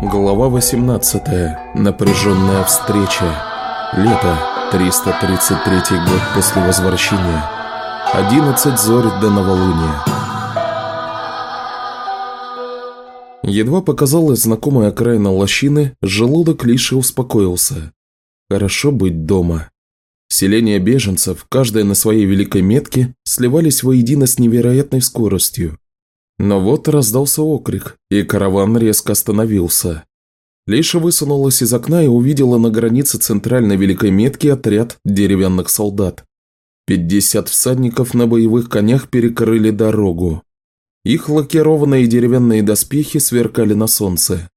Глава 18. Напряженная встреча. Лето. 333 год после возвращения. 11 зорь до новолуния. Едва показалась знакомая окраина лощины, желудок лишь успокоился. Хорошо быть дома. Селения беженцев, каждая на своей великой метке, сливались воедино с невероятной скоростью. Но вот раздался окрик, и караван резко остановился. Лиша высунулась из окна и увидела на границе центральной великой метки отряд деревянных солдат. Пятьдесят всадников на боевых конях перекрыли дорогу. Их лакированные деревянные доспехи сверкали на солнце.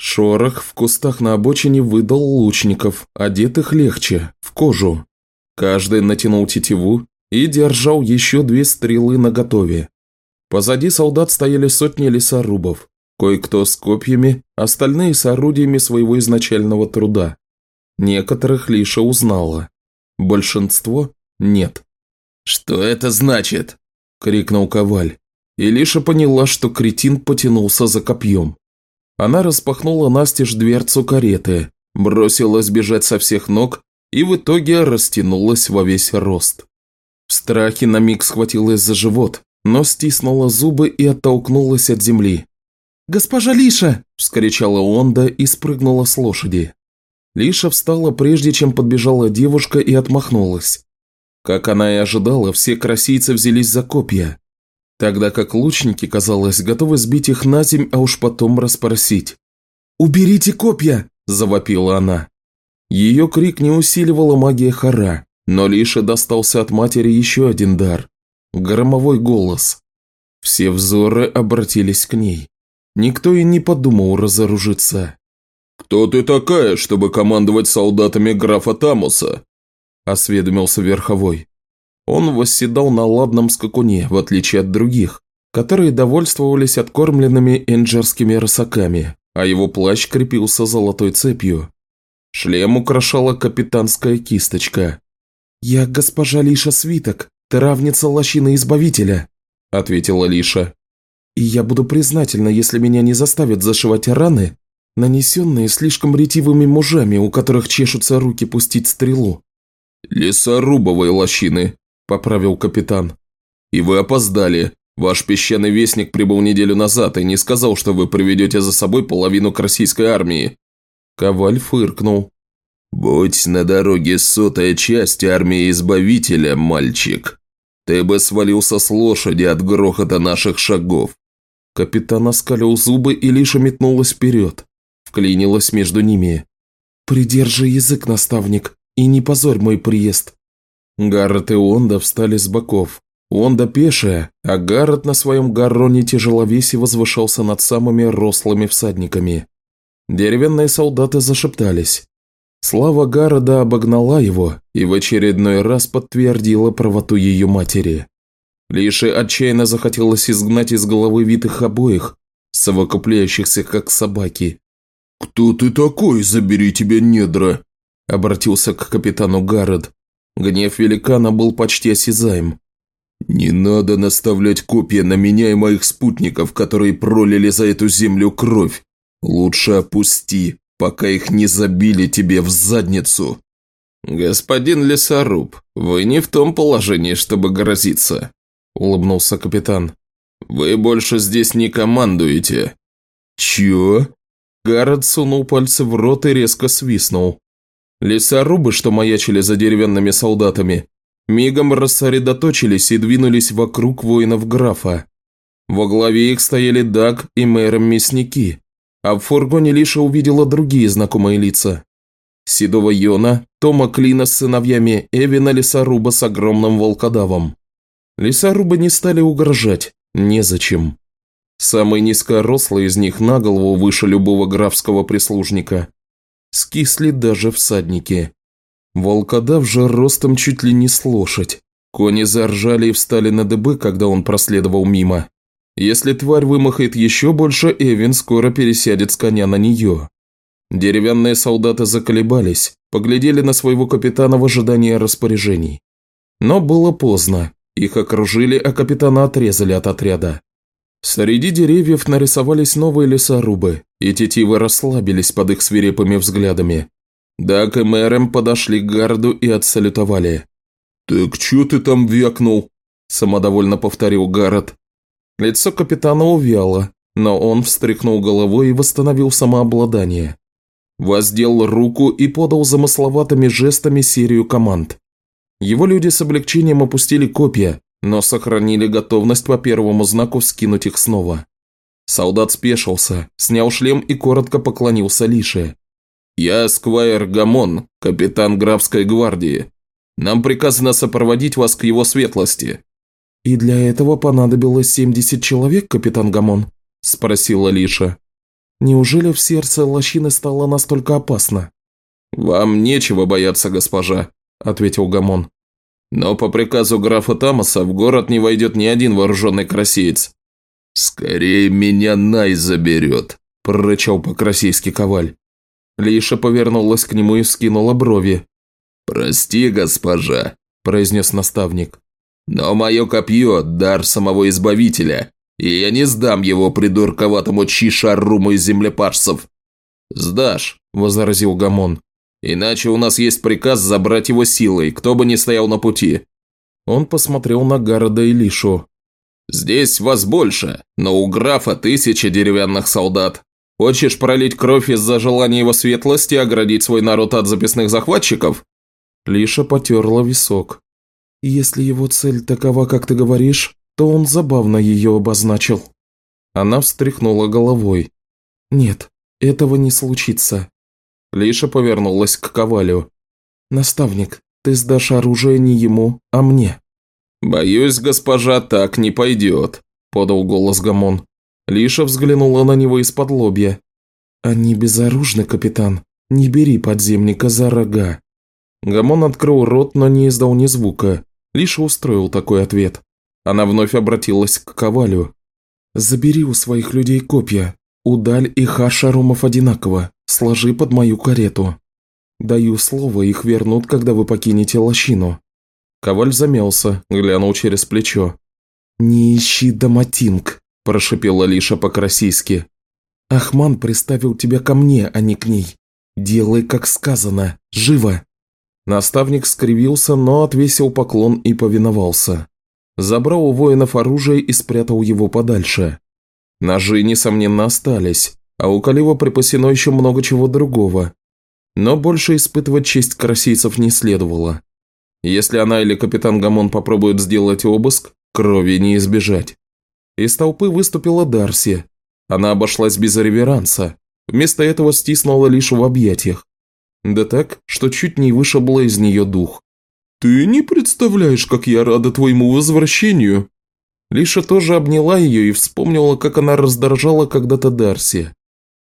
Шорох в кустах на обочине выдал лучников, одетых легче, в кожу. Каждый натянул тетиву и держал еще две стрелы наготове. Позади солдат стояли сотни лесорубов, кое-кто с копьями, остальные с орудиями своего изначального труда. Некоторых Лиша узнала. Большинство – нет. «Что это значит?» – крикнул Коваль. И Лиша поняла, что кретин потянулся за копьем. Она распахнула настежь дверцу кареты, бросилась бежать со всех ног и в итоге растянулась во весь рост. В страхе на миг схватилась за живот, но стиснула зубы и оттолкнулась от земли. «Госпожа Лиша!» – вскричала Онда и спрыгнула с лошади. Лиша встала, прежде чем подбежала девушка и отмахнулась. Как она и ожидала, все красийцы взялись за копья, тогда как лучники, казалось, готовы сбить их на земь, а уж потом расспросить. «Уберите копья!» – завопила она. Ее крик не усиливала магия Хара, но Лише достался от матери еще один дар Громовой голос. Все взоры обратились к ней. Никто и не подумал разоружиться. «Кто ты такая, чтобы командовать солдатами графа Тамуса?» – осведомился Верховой. Он восседал на ладном скакуне, в отличие от других, которые довольствовались откормленными энджерскими рысаками, а его плащ крепился золотой цепью. Шлем украшала капитанская кисточка. «Я госпожа Лиша Свиток», «Травница лощины Избавителя», – ответила Лиша. «И я буду признательна, если меня не заставят зашивать раны, нанесенные слишком ретивыми мужами, у которых чешутся руки пустить стрелу». «Лесорубовой лощины», – поправил капитан. «И вы опоздали. Ваш песчаный вестник прибыл неделю назад и не сказал, что вы приведете за собой половину российской армии». Коваль фыркнул. «Будь на дороге сотая часть армии Избавителя, мальчик. Ты бы свалился с лошади от грохота наших шагов. Капитан оскалил зубы и лишь метнулась вперед. Вклинилась между ними. «Придержи язык, наставник, и не позорь мой приезд». Гаррет и Онда встали с боков. Онда пешая, а Гаррет на своем гарроне тяжеловесе возвышался над самыми рослыми всадниками. Деревянные солдаты зашептались. Слава Гарода обогнала его и в очередной раз подтвердила правоту ее матери. Лише отчаянно захотелось изгнать из головы витых обоих, совокупляющихся как собаки. «Кто ты такой, забери тебя, недра?» – обратился к капитану Гаррет. Гнев великана был почти осязаем. «Не надо наставлять копья на меня и моих спутников, которые пролили за эту землю кровь. Лучше опусти, пока их не забили тебе в задницу». «Господин лесоруб, вы не в том положении, чтобы грозиться», – улыбнулся капитан. «Вы больше здесь не командуете». «Чё?» Гаррет сунул пальцы в рот и резко свистнул. Лесорубы, что маячили за деревянными солдатами, мигом рассредоточились и двинулись вокруг воинов графа. Во главе их стояли Даг и мэром мясники, а в фургоне Лиша увидела другие знакомые лица. Седого Йона, Тома Клина с сыновьями Эвина Лесоруба с огромным волкодавом. Лесорубы не стали угрожать, незачем. Самый низкорослый из них на голову выше любого графского прислужника. Скисли даже всадники. Волкодав же ростом чуть ли не с лошадь. Кони заржали и встали на дыбы, когда он проследовал мимо. Если тварь вымахает еще больше, Эвин скоро пересядет с коня на нее. Деревянные солдаты заколебались, поглядели на своего капитана в ожидании распоряжений. Но было поздно. Их окружили, а капитана отрезали от отряда. Среди деревьев нарисовались новые лесорубы, и тетивы расслабились под их свирепыми взглядами. Дак и Мэром подошли к гарду и отсалютовали. «Так чё ты там вякнул?» – самодовольно повторил Гаррет. Лицо капитана увяло, но он встряхнул головой и восстановил самообладание. Воздел руку и подал замысловатыми жестами серию команд. Его люди с облегчением опустили копья, но сохранили готовность по первому знаку скинуть их снова. Солдат спешился, снял шлем и коротко поклонился Лише. «Я Сквайр Гамон, капитан графской гвардии. Нам приказано сопроводить вас к его светлости». «И для этого понадобилось 70 человек, капитан Гамон?» – спросила Лиша. «Неужели в сердце лощины стало настолько опасно?» «Вам нечего бояться, госпожа», – ответил Гамон. «Но по приказу графа Тамаса в город не войдет ни один вооруженный красиец». «Скорее меня Най заберет», – прорычал по-красийски Коваль. Лиша повернулась к нему и вскинула брови. «Прости, госпожа», – произнес наставник. «Но мое копье – дар самого Избавителя, и я не сдам его придурковатому Чишаруму из землепашцев». «Сдашь», – возразил Гамон. «Иначе у нас есть приказ забрать его силой, кто бы ни стоял на пути». Он посмотрел на Гарода и Лишу. «Здесь вас больше, но у графа тысяча деревянных солдат. Хочешь пролить кровь из-за желания его светлости оградить свой народ от записных захватчиков?» Лиша потерла висок. «Если его цель такова, как ты говоришь, то он забавно ее обозначил». Она встряхнула головой. «Нет, этого не случится». Лиша повернулась к Ковалю. «Наставник, ты сдашь оружие не ему, а мне». «Боюсь, госпожа, так не пойдет», – подал голос Гамон. Лиша взглянула на него из-под лобья. «Они безоружны, капитан. Не бери подземника за рога». Гамон открыл рот, но не издал ни звука. Лиша устроил такой ответ. Она вновь обратилась к Ковалю. «Забери у своих людей копья. Удаль и Хашарумов одинаково. Сложи под мою карету. Даю слово, их вернут, когда вы покинете лощину». Коваль замялся, глянул через плечо. «Не ищи Даматинг», – прошипела Лиша по-красийски. «Ахман приставил тебя ко мне, а не к ней. Делай, как сказано. Живо!» Наставник скривился, но отвесил поклон и повиновался забрал у воинов оружие и спрятал его подальше. Ножи, несомненно, остались, а у Калива припасено еще много чего другого. Но больше испытывать честь красийцев не следовало. Если она или капитан Гамон попробуют сделать обыск, крови не избежать. Из толпы выступила Дарси. Она обошлась без реверанса, вместо этого стиснула лишь в объятиях. Да так, что чуть не вышибло из нее дух. «Ты не представляешь, как я рада твоему возвращению!» Лиша тоже обняла ее и вспомнила, как она раздражала когда-то Дарси.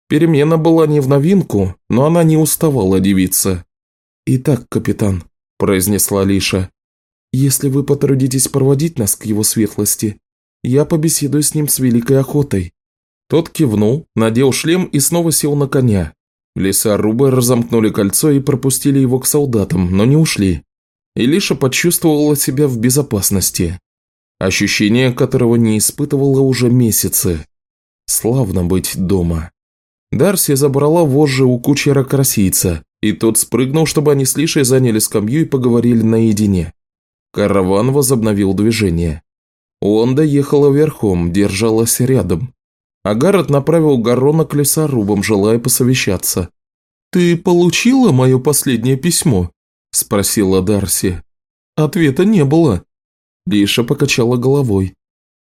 Перемена была не в новинку, но она не уставала дивиться. «Итак, капитан», – произнесла Лиша, – «если вы потрудитесь проводить нас к его светлости, я побеседую с ним с великой охотой». Тот кивнул, надел шлем и снова сел на коня. Лесорубы разомкнули кольцо и пропустили его к солдатам, но не ушли. Илиша почувствовала себя в безопасности. Ощущение, которого не испытывала уже месяцы. Славно быть дома. Дарси забрала вожжи у кучера-красийца, и тот спрыгнул, чтобы они с Лишей заняли скамью и поговорили наедине. Караван возобновил движение. Онда ехала верхом, держалась рядом. А Гаррет направил Гаррона к лесорубам, желая посовещаться. «Ты получила мое последнее письмо?» – спросила Дарси. Ответа не было. Лиша покачала головой.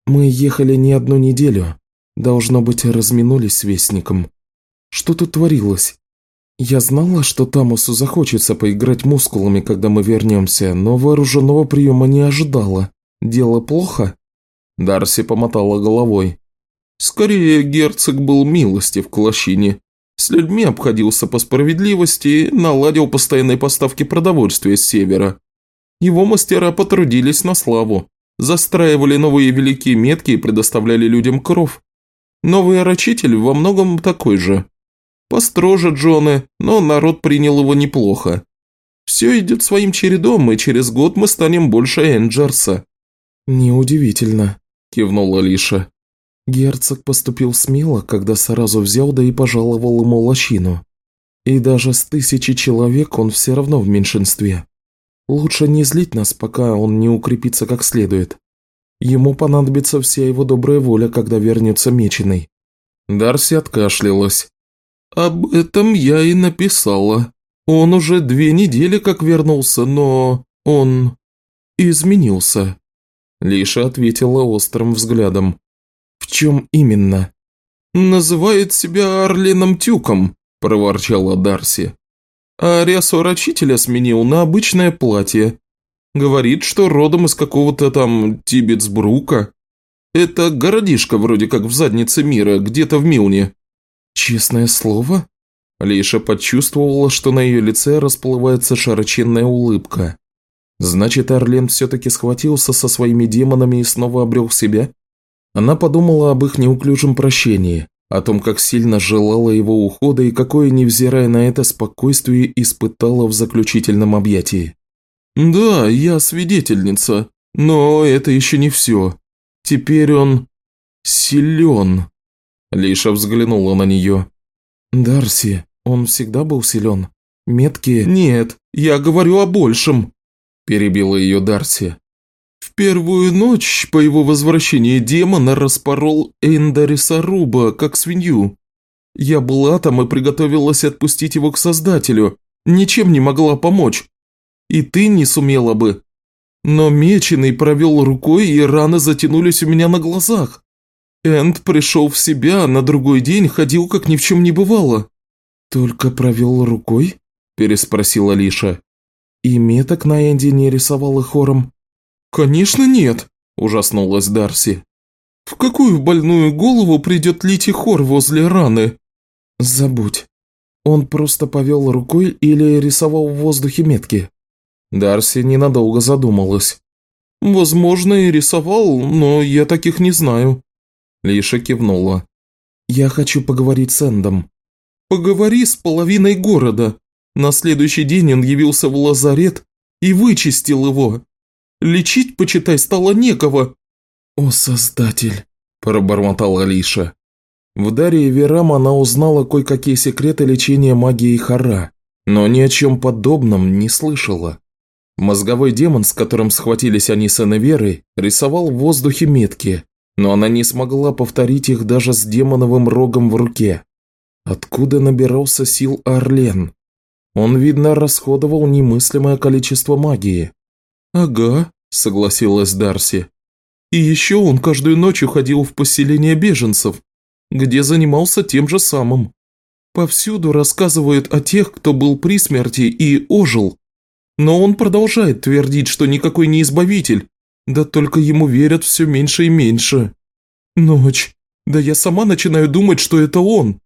«Мы ехали не одну неделю. Должно быть, разминулись с Вестником. Что тут творилось? Я знала, что Тамусу захочется поиграть мускулами, когда мы вернемся, но вооруженного приема не ожидала. Дело плохо?» Дарси помотала головой. «Скорее, герцог был милостив к лощине. С людьми обходился по справедливости и наладил постоянные поставки продовольствия с севера. Его мастера потрудились на славу, застраивали новые великие метки и предоставляли людям кров. Новый орочитель во многом такой же. Построже Джоны, но народ принял его неплохо. Все идет своим чередом, и через год мы станем больше Энджерса». «Неудивительно», – кивнула Лиша. Герцог поступил смело, когда сразу взял да и пожаловал ему лощину. И даже с тысячи человек он все равно в меньшинстве. Лучше не злить нас, пока он не укрепится как следует. Ему понадобится вся его добрая воля, когда вернется меченый». Дарси откашлялась. «Об этом я и написала. Он уже две недели как вернулся, но он изменился». Лиша ответила острым взглядом. «В чем именно?» «Называет себя Орленом Тюком», – проворчала Дарси. «А рясу рачителя сменил на обычное платье. Говорит, что родом из какого-то там Тибетсбрука. Это городишко вроде как в заднице мира, где-то в Милне». «Честное слово?» Лиша почувствовала, что на ее лице расплывается широченная улыбка. Значит, Орлен все-таки схватился со своими демонами и снова обрел себя? Она подумала об их неуклюжем прощении, о том, как сильно желала его ухода и какое, невзирая на это, спокойствие испытала в заключительном объятии. «Да, я свидетельница, но это еще не все. Теперь он силен». Лиша взглянула на нее. «Дарси, он всегда был силен. Меткие...» «Нет, я говорю о большем», – перебила ее Дарси. Первую ночь по его возвращении демона распорол Эйндариса как свинью. Я была там и приготовилась отпустить его к Создателю, ничем не могла помочь. И ты не сумела бы. Но Меченый провел рукой, и раны затянулись у меня на глазах. Энд пришел в себя, а на другой день ходил, как ни в чем не бывало. «Только провел рукой?» – переспросила Лиша. «И меток на Энди не рисовала хором?» «Конечно нет», – ужаснулась Дарси. «В какую больную голову придет Лити хор возле раны?» «Забудь. Он просто повел рукой или рисовал в воздухе метки?» Дарси ненадолго задумалась. «Возможно, и рисовал, но я таких не знаю». Лиша кивнула. «Я хочу поговорить с Эндом». «Поговори с половиной города. На следующий день он явился в лазарет и вычистил его. Лечить, почитай, стало некого». «О, Создатель!» – пробормотала Лиша. В Дарье Верам она узнала кое-какие секреты лечения магии Хара, но ни о чем подобном не слышала. Мозговой демон, с которым схватились они с Эневерой, рисовал в воздухе метки, но она не смогла повторить их даже с демоновым рогом в руке. Откуда набирался сил Орлен? Он, видно, расходовал немыслимое количество магии. «Ага», – согласилась Дарси. «И еще он каждую ночь уходил в поселение беженцев, где занимался тем же самым. Повсюду рассказывают о тех, кто был при смерти и ожил. Но он продолжает твердить, что никакой не избавитель, да только ему верят все меньше и меньше. Ночь. Да я сама начинаю думать, что это он».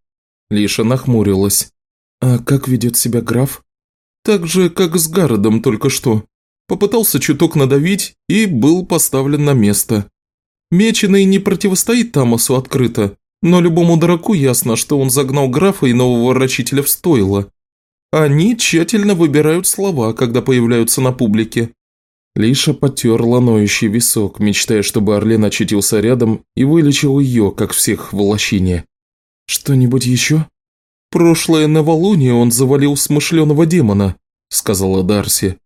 Лиша нахмурилась. «А как ведет себя граф?» «Так же, как с Гародом только что. Попытался чуток надавить и был поставлен на место. Меченый не противостоит Тамасу открыто, но любому дураку ясно, что он загнал графа и нового врачителя в стойло. Они тщательно выбирают слова, когда появляются на публике. Лиша потерла ноющий висок, мечтая, чтобы Орлен очутился рядом и вылечил ее, как всех в лощине. «Что-нибудь еще?» «Прошлое новолуние он завалил смышленого демона», – сказала Дарси.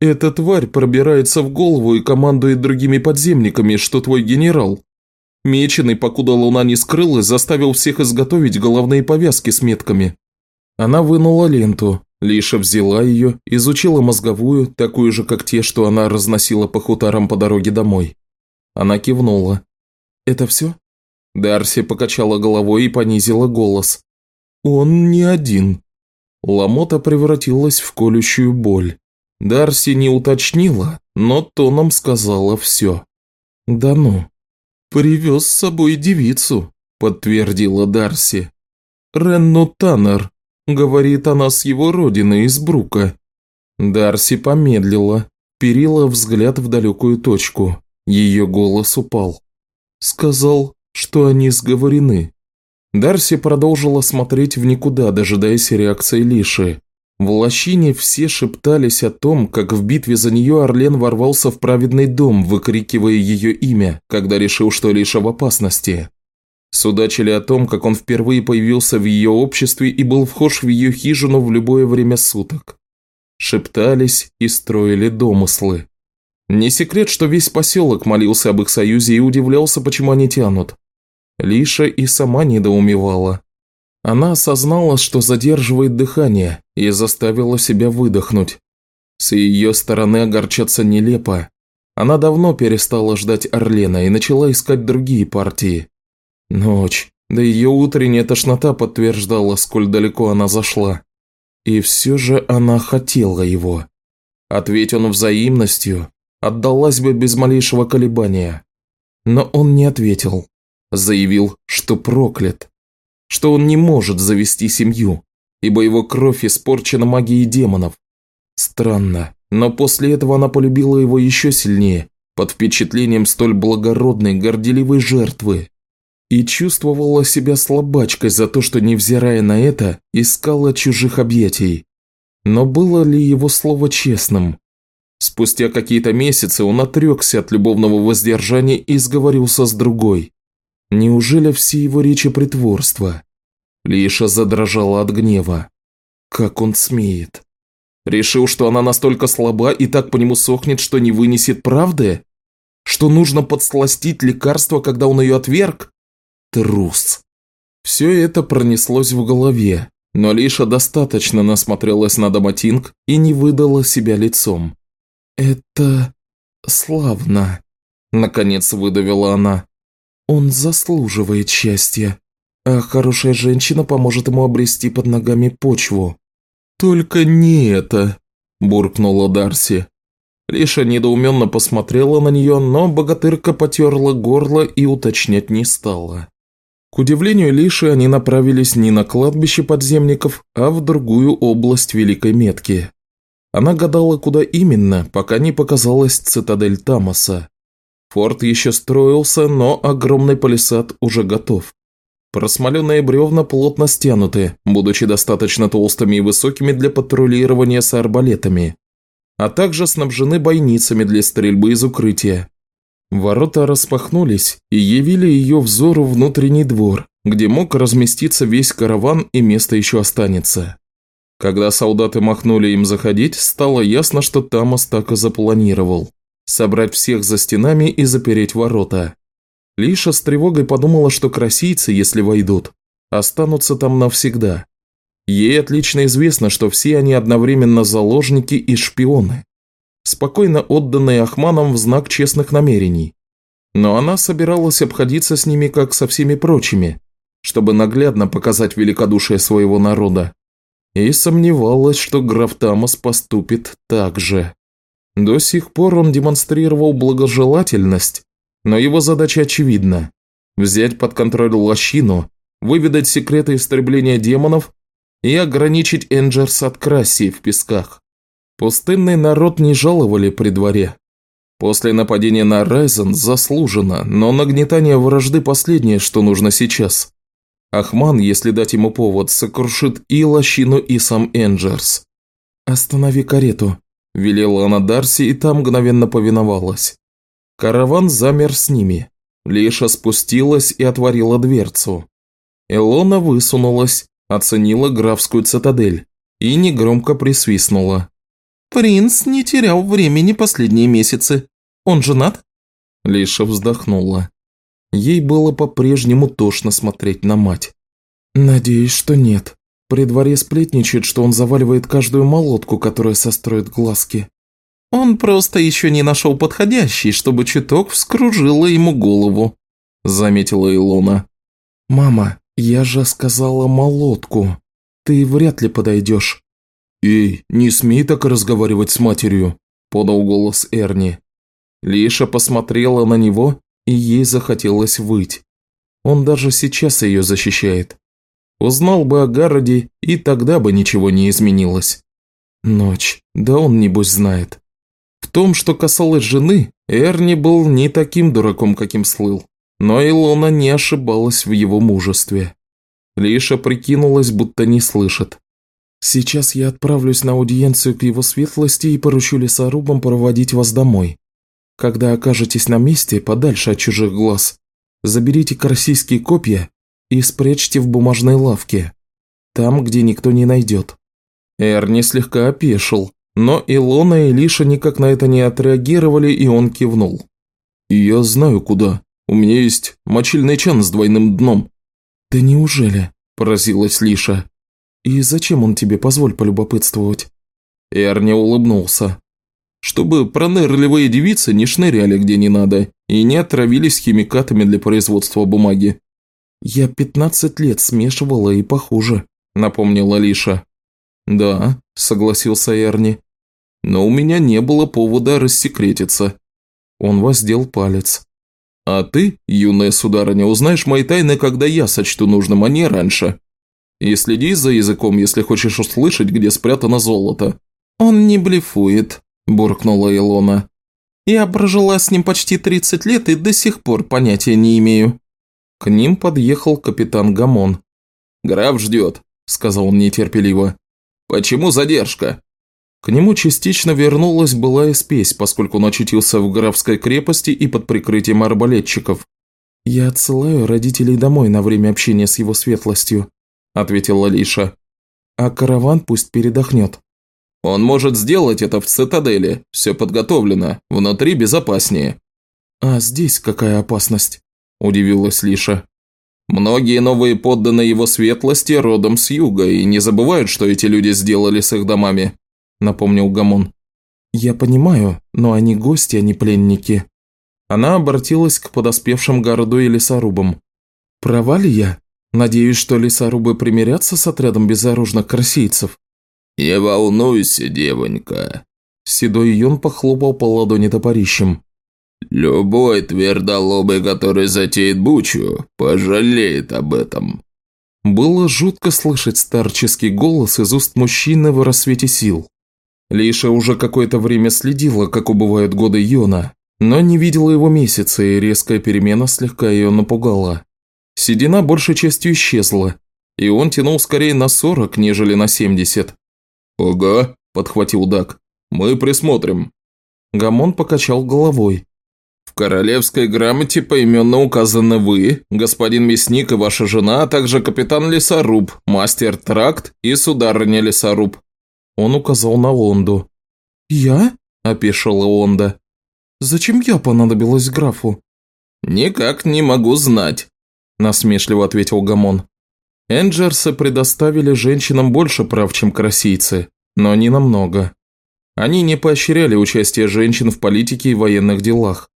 «Эта тварь пробирается в голову и командует другими подземниками, что твой генерал. Меченый, покуда луна не скрылась, заставил всех изготовить головные повязки с метками». Она вынула ленту, Лиша взяла ее, изучила мозговую, такую же, как те, что она разносила по хуторам по дороге домой. Она кивнула. «Это все?» Дарси покачала головой и понизила голос. «Он не один». Ломота превратилась в колющую боль. Дарси не уточнила, но тоном сказала все. «Да ну». «Привез с собой девицу», – подтвердила Дарси. «Ренну Таннер. Говорит она с его родины, из Брука». Дарси помедлила, перила взгляд в далекую точку. Ее голос упал. «Сказал, что они сговорены». Дарси продолжила смотреть в никуда, дожидаясь реакции Лиши. В лощине все шептались о том, как в битве за нее Орлен ворвался в праведный дом, выкрикивая ее имя, когда решил, что Лиша в опасности. Судачили о том, как он впервые появился в ее обществе и был вхож в ее хижину в любое время суток. Шептались и строили домыслы. Не секрет, что весь поселок молился об их союзе и удивлялся, почему они тянут. Лиша и сама недоумевала. Она осознала, что задерживает дыхание, и заставила себя выдохнуть. С ее стороны огорчаться нелепо. Она давно перестала ждать Орлена и начала искать другие партии. Ночь, да ее утренняя тошнота подтверждала, сколь далеко она зашла. И все же она хотела его. Ответь он взаимностью, отдалась бы без малейшего колебания. Но он не ответил. Заявил, что проклят. Что он не может завести семью, ибо его кровь испорчена магией демонов. Странно, но после этого она полюбила его еще сильнее, под впечатлением столь благородной, горделивой жертвы. И чувствовала себя слабачкой за то, что, невзирая на это, искала чужих объятий. Но было ли его слово честным? Спустя какие-то месяцы он отрекся от любовного воздержания и сговорился с другой. Неужели все его речи притворства? Лиша задрожала от гнева. Как он смеет? Решил, что она настолько слаба и так по нему сохнет, что не вынесет правды? Что нужно подсластить лекарство, когда он ее отверг? Трус. Все это пронеслось в голове, но Лиша достаточно насмотрелась на Доматинг и не выдала себя лицом. «Это... славно», – наконец выдавила она. «Он заслуживает счастья, а хорошая женщина поможет ему обрести под ногами почву». «Только не это», – буркнула Дарси. Лиша недоуменно посмотрела на нее, но богатырка потерла горло и уточнять не стала. К удивлению Лиши, они направились не на кладбище подземников, а в другую область Великой Метки. Она гадала, куда именно, пока не показалась цитадель Тамаса. Форт еще строился, но огромный палисад уже готов. Просмоленные бревна плотно стянуты, будучи достаточно толстыми и высокими для патрулирования с арбалетами, а также снабжены бойницами для стрельбы из укрытия. Ворота распахнулись и явили ее взору внутренний двор, где мог разместиться весь караван и место еще останется. Когда солдаты махнули им заходить, стало ясно, что Тамас так и запланировал. Собрать всех за стенами и запереть ворота. Лиша с тревогой подумала, что красийцы, если войдут, останутся там навсегда. Ей отлично известно, что все они одновременно заложники и шпионы, спокойно отданные Ахманом в знак честных намерений. Но она собиралась обходиться с ними как со всеми прочими, чтобы наглядно показать великодушие своего народа и сомневалась, что граф Тамас поступит так же. До сих пор он демонстрировал благожелательность, но его задача очевидна – взять под контроль лощину, выведать секреты истребления демонов и ограничить Энджерс от Крассии в песках. Пустынный народ не жаловали при дворе. После нападения на Райзен заслужено, но нагнетание вражды последнее, что нужно сейчас. Ахман, если дать ему повод, сокрушит и лощину, и сам Энджерс. «Останови карету», – велела она Дарси, и там мгновенно повиновалась. Караван замер с ними. Лиша спустилась и отворила дверцу. Элона высунулась, оценила графскую цитадель и негромко присвистнула. «Принц не терял времени последние месяцы. Он женат?» Лиша вздохнула. Ей было по-прежнему тошно смотреть на мать. «Надеюсь, что нет. При дворе сплетничает, что он заваливает каждую молотку, которая состроит глазки. Он просто еще не нашел подходящий, чтобы чуток вскружила ему голову», – заметила Илона. «Мама, я же сказала молотку. Ты вряд ли подойдешь». «Эй, не смей так разговаривать с матерью», – подал голос Эрни. Лиша посмотрела на него и ей захотелось выть. Он даже сейчас ее защищает. Узнал бы о Гарроде, и тогда бы ничего не изменилось. Ночь, да он небось знает. Том, что касалось жены, Эрни был не таким дураком, каким слыл. Но Илона не ошибалась в его мужестве. Лиша прикинулась, будто не слышит. «Сейчас я отправлюсь на аудиенцию к его светлости и поручу лесорубам проводить вас домой. Когда окажетесь на месте, подальше от чужих глаз, Заберите российские копья и спрячьте в бумажной лавке. Там, где никто не найдет». Эрни слегка опешил, но Илона и Лиша никак на это не отреагировали, и он кивнул. «Я знаю, куда. У меня есть мочильный чан с двойным дном». «Да неужели?» – поразилась Лиша. «И зачем он тебе, позволь полюбопытствовать?» Эрни улыбнулся. «Чтобы пронырливые девицы не шныряли где не надо и не отравились химикатами для производства бумаги». «Я пятнадцать лет смешивала и похуже», – напомнила Лиша. «Да», – согласился Эрни. «Но у меня не было повода рассекретиться». Он воздел палец. «А ты, юная сударыня, узнаешь мои тайны, когда я сочту нужным, а не раньше. И следи за языком, если хочешь услышать, где спрятано золото». «Он не блефует», – буркнула Илона. «Я прожила с ним почти 30 лет и до сих пор понятия не имею». К ним подъехал капитан Гамон. «Граф ждет», – сказал он нетерпеливо. «Почему задержка?» К нему частично вернулась была и спесь, поскольку он очутился в графской крепости и под прикрытием арбалетчиков. «Я отсылаю родителей домой на время общения с его светлостью», – ответила Лиша. «А караван пусть передохнет». «Он может сделать это в цитадели. Все подготовлено. Внутри безопаснее». «А здесь какая опасность?» – удивилась Лиша. «Многие новые подданные его светлости родом с юга и не забывают, что эти люди сделали с их домами. – напомнил Гамон. «Я понимаю, но они гости, а не пленники». Она обратилась к подоспевшим городу и лесорубам. «Права ли я? Надеюсь, что лесорубы примирятся с отрядом безоружных красийцев?» «Не волнуйся, девонька». Седой Йон похлопал по ладони топорищем. «Любой твердолобый, который затеет бучу, пожалеет об этом». Было жутко слышать старческий голос из уст мужчины в рассвете сил. Лиша уже какое-то время следила, как убывают годы Йона, но не видела его месяцы, и резкая перемена слегка ее напугала. Седина большей частью исчезла, и он тянул скорее на 40, нежели на 70. «Ага», – подхватил Дак, – «мы присмотрим». Гамон покачал головой. «В королевской грамоте поименно указаны вы, господин мясник и ваша жена, а также капитан Лесоруб, мастер Тракт и сударыня Лесоруб. Он указал на Онду. «Я?» – опешила Онда. «Зачем я понадобилась графу?» «Никак не могу знать», – насмешливо ответил Гамон. Энджерсы предоставили женщинам больше прав, чем красийцы, но не намного. Они не поощряли участие женщин в политике и военных делах.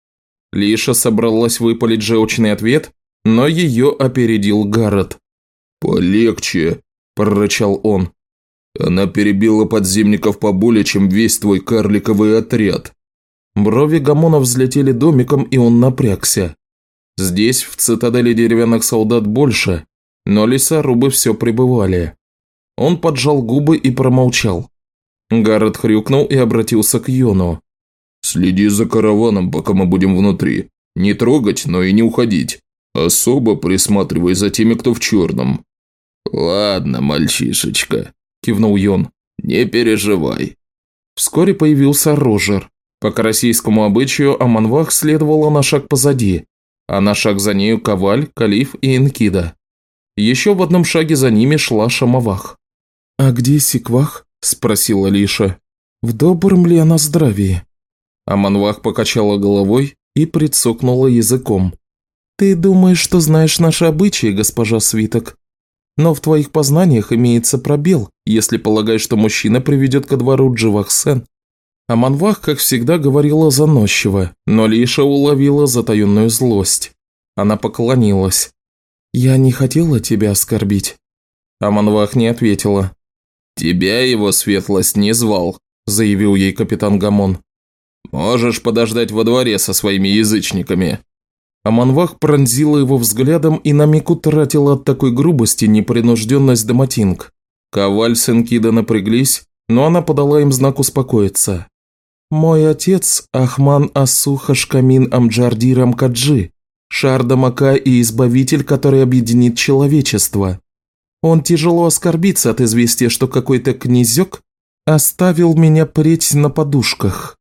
Лиша собралась выпалить желчный ответ, но ее опередил Гаррет. «Полегче», – прорычал он. Она перебила подземников поболее, чем весь твой карликовый отряд». Брови Гамона взлетели домиком, и он напрягся. Здесь, в цитадели деревянных солдат, больше, но лесорубы все пребывали. Он поджал губы и промолчал. Гаррет хрюкнул и обратился к Йону. «Следи за караваном, пока мы будем внутри. Не трогать, но и не уходить. Особо присматривай за теми, кто в черном». «Ладно, мальчишечка», – кивнул Йон. «Не переживай». Вскоре появился Рожер. По российскому обычаю Аманвах следовала на шаг позади, а на шаг за нею Коваль, Калиф и Инкида. Еще в одном шаге за ними шла Шамавах. «А где Сиквах?» – спросила Лиша. «В добром ли она здравии?» Аманвах покачала головой и прицокнула языком. «Ты думаешь, что знаешь наши обычаи, госпожа Свиток? Но в твоих познаниях имеется пробел, если полагаешь, что мужчина приведет ко двору Дживахсен. А Манвах, как всегда, говорила заносчиво, но Лиша уловила затаенную злость. Она поклонилась. «Я не хотела тебя оскорбить». А Манвах не ответила. «Тебя его светлость не звал», – заявил ей капитан Гамон. «Можешь подождать во дворе со своими язычниками». Аманвах пронзила его взглядом и на миг утратила от такой грубости непринужденность Даматинг. Коваль с Энкида напряглись, но она подала им знак успокоиться. «Мой отец – Ахман Асу Хашкамин Амджарди Рамкаджи, Шардамака и избавитель, который объединит человечество. Он тяжело оскорбится от известия, что какой-то князек оставил меня преть на подушках».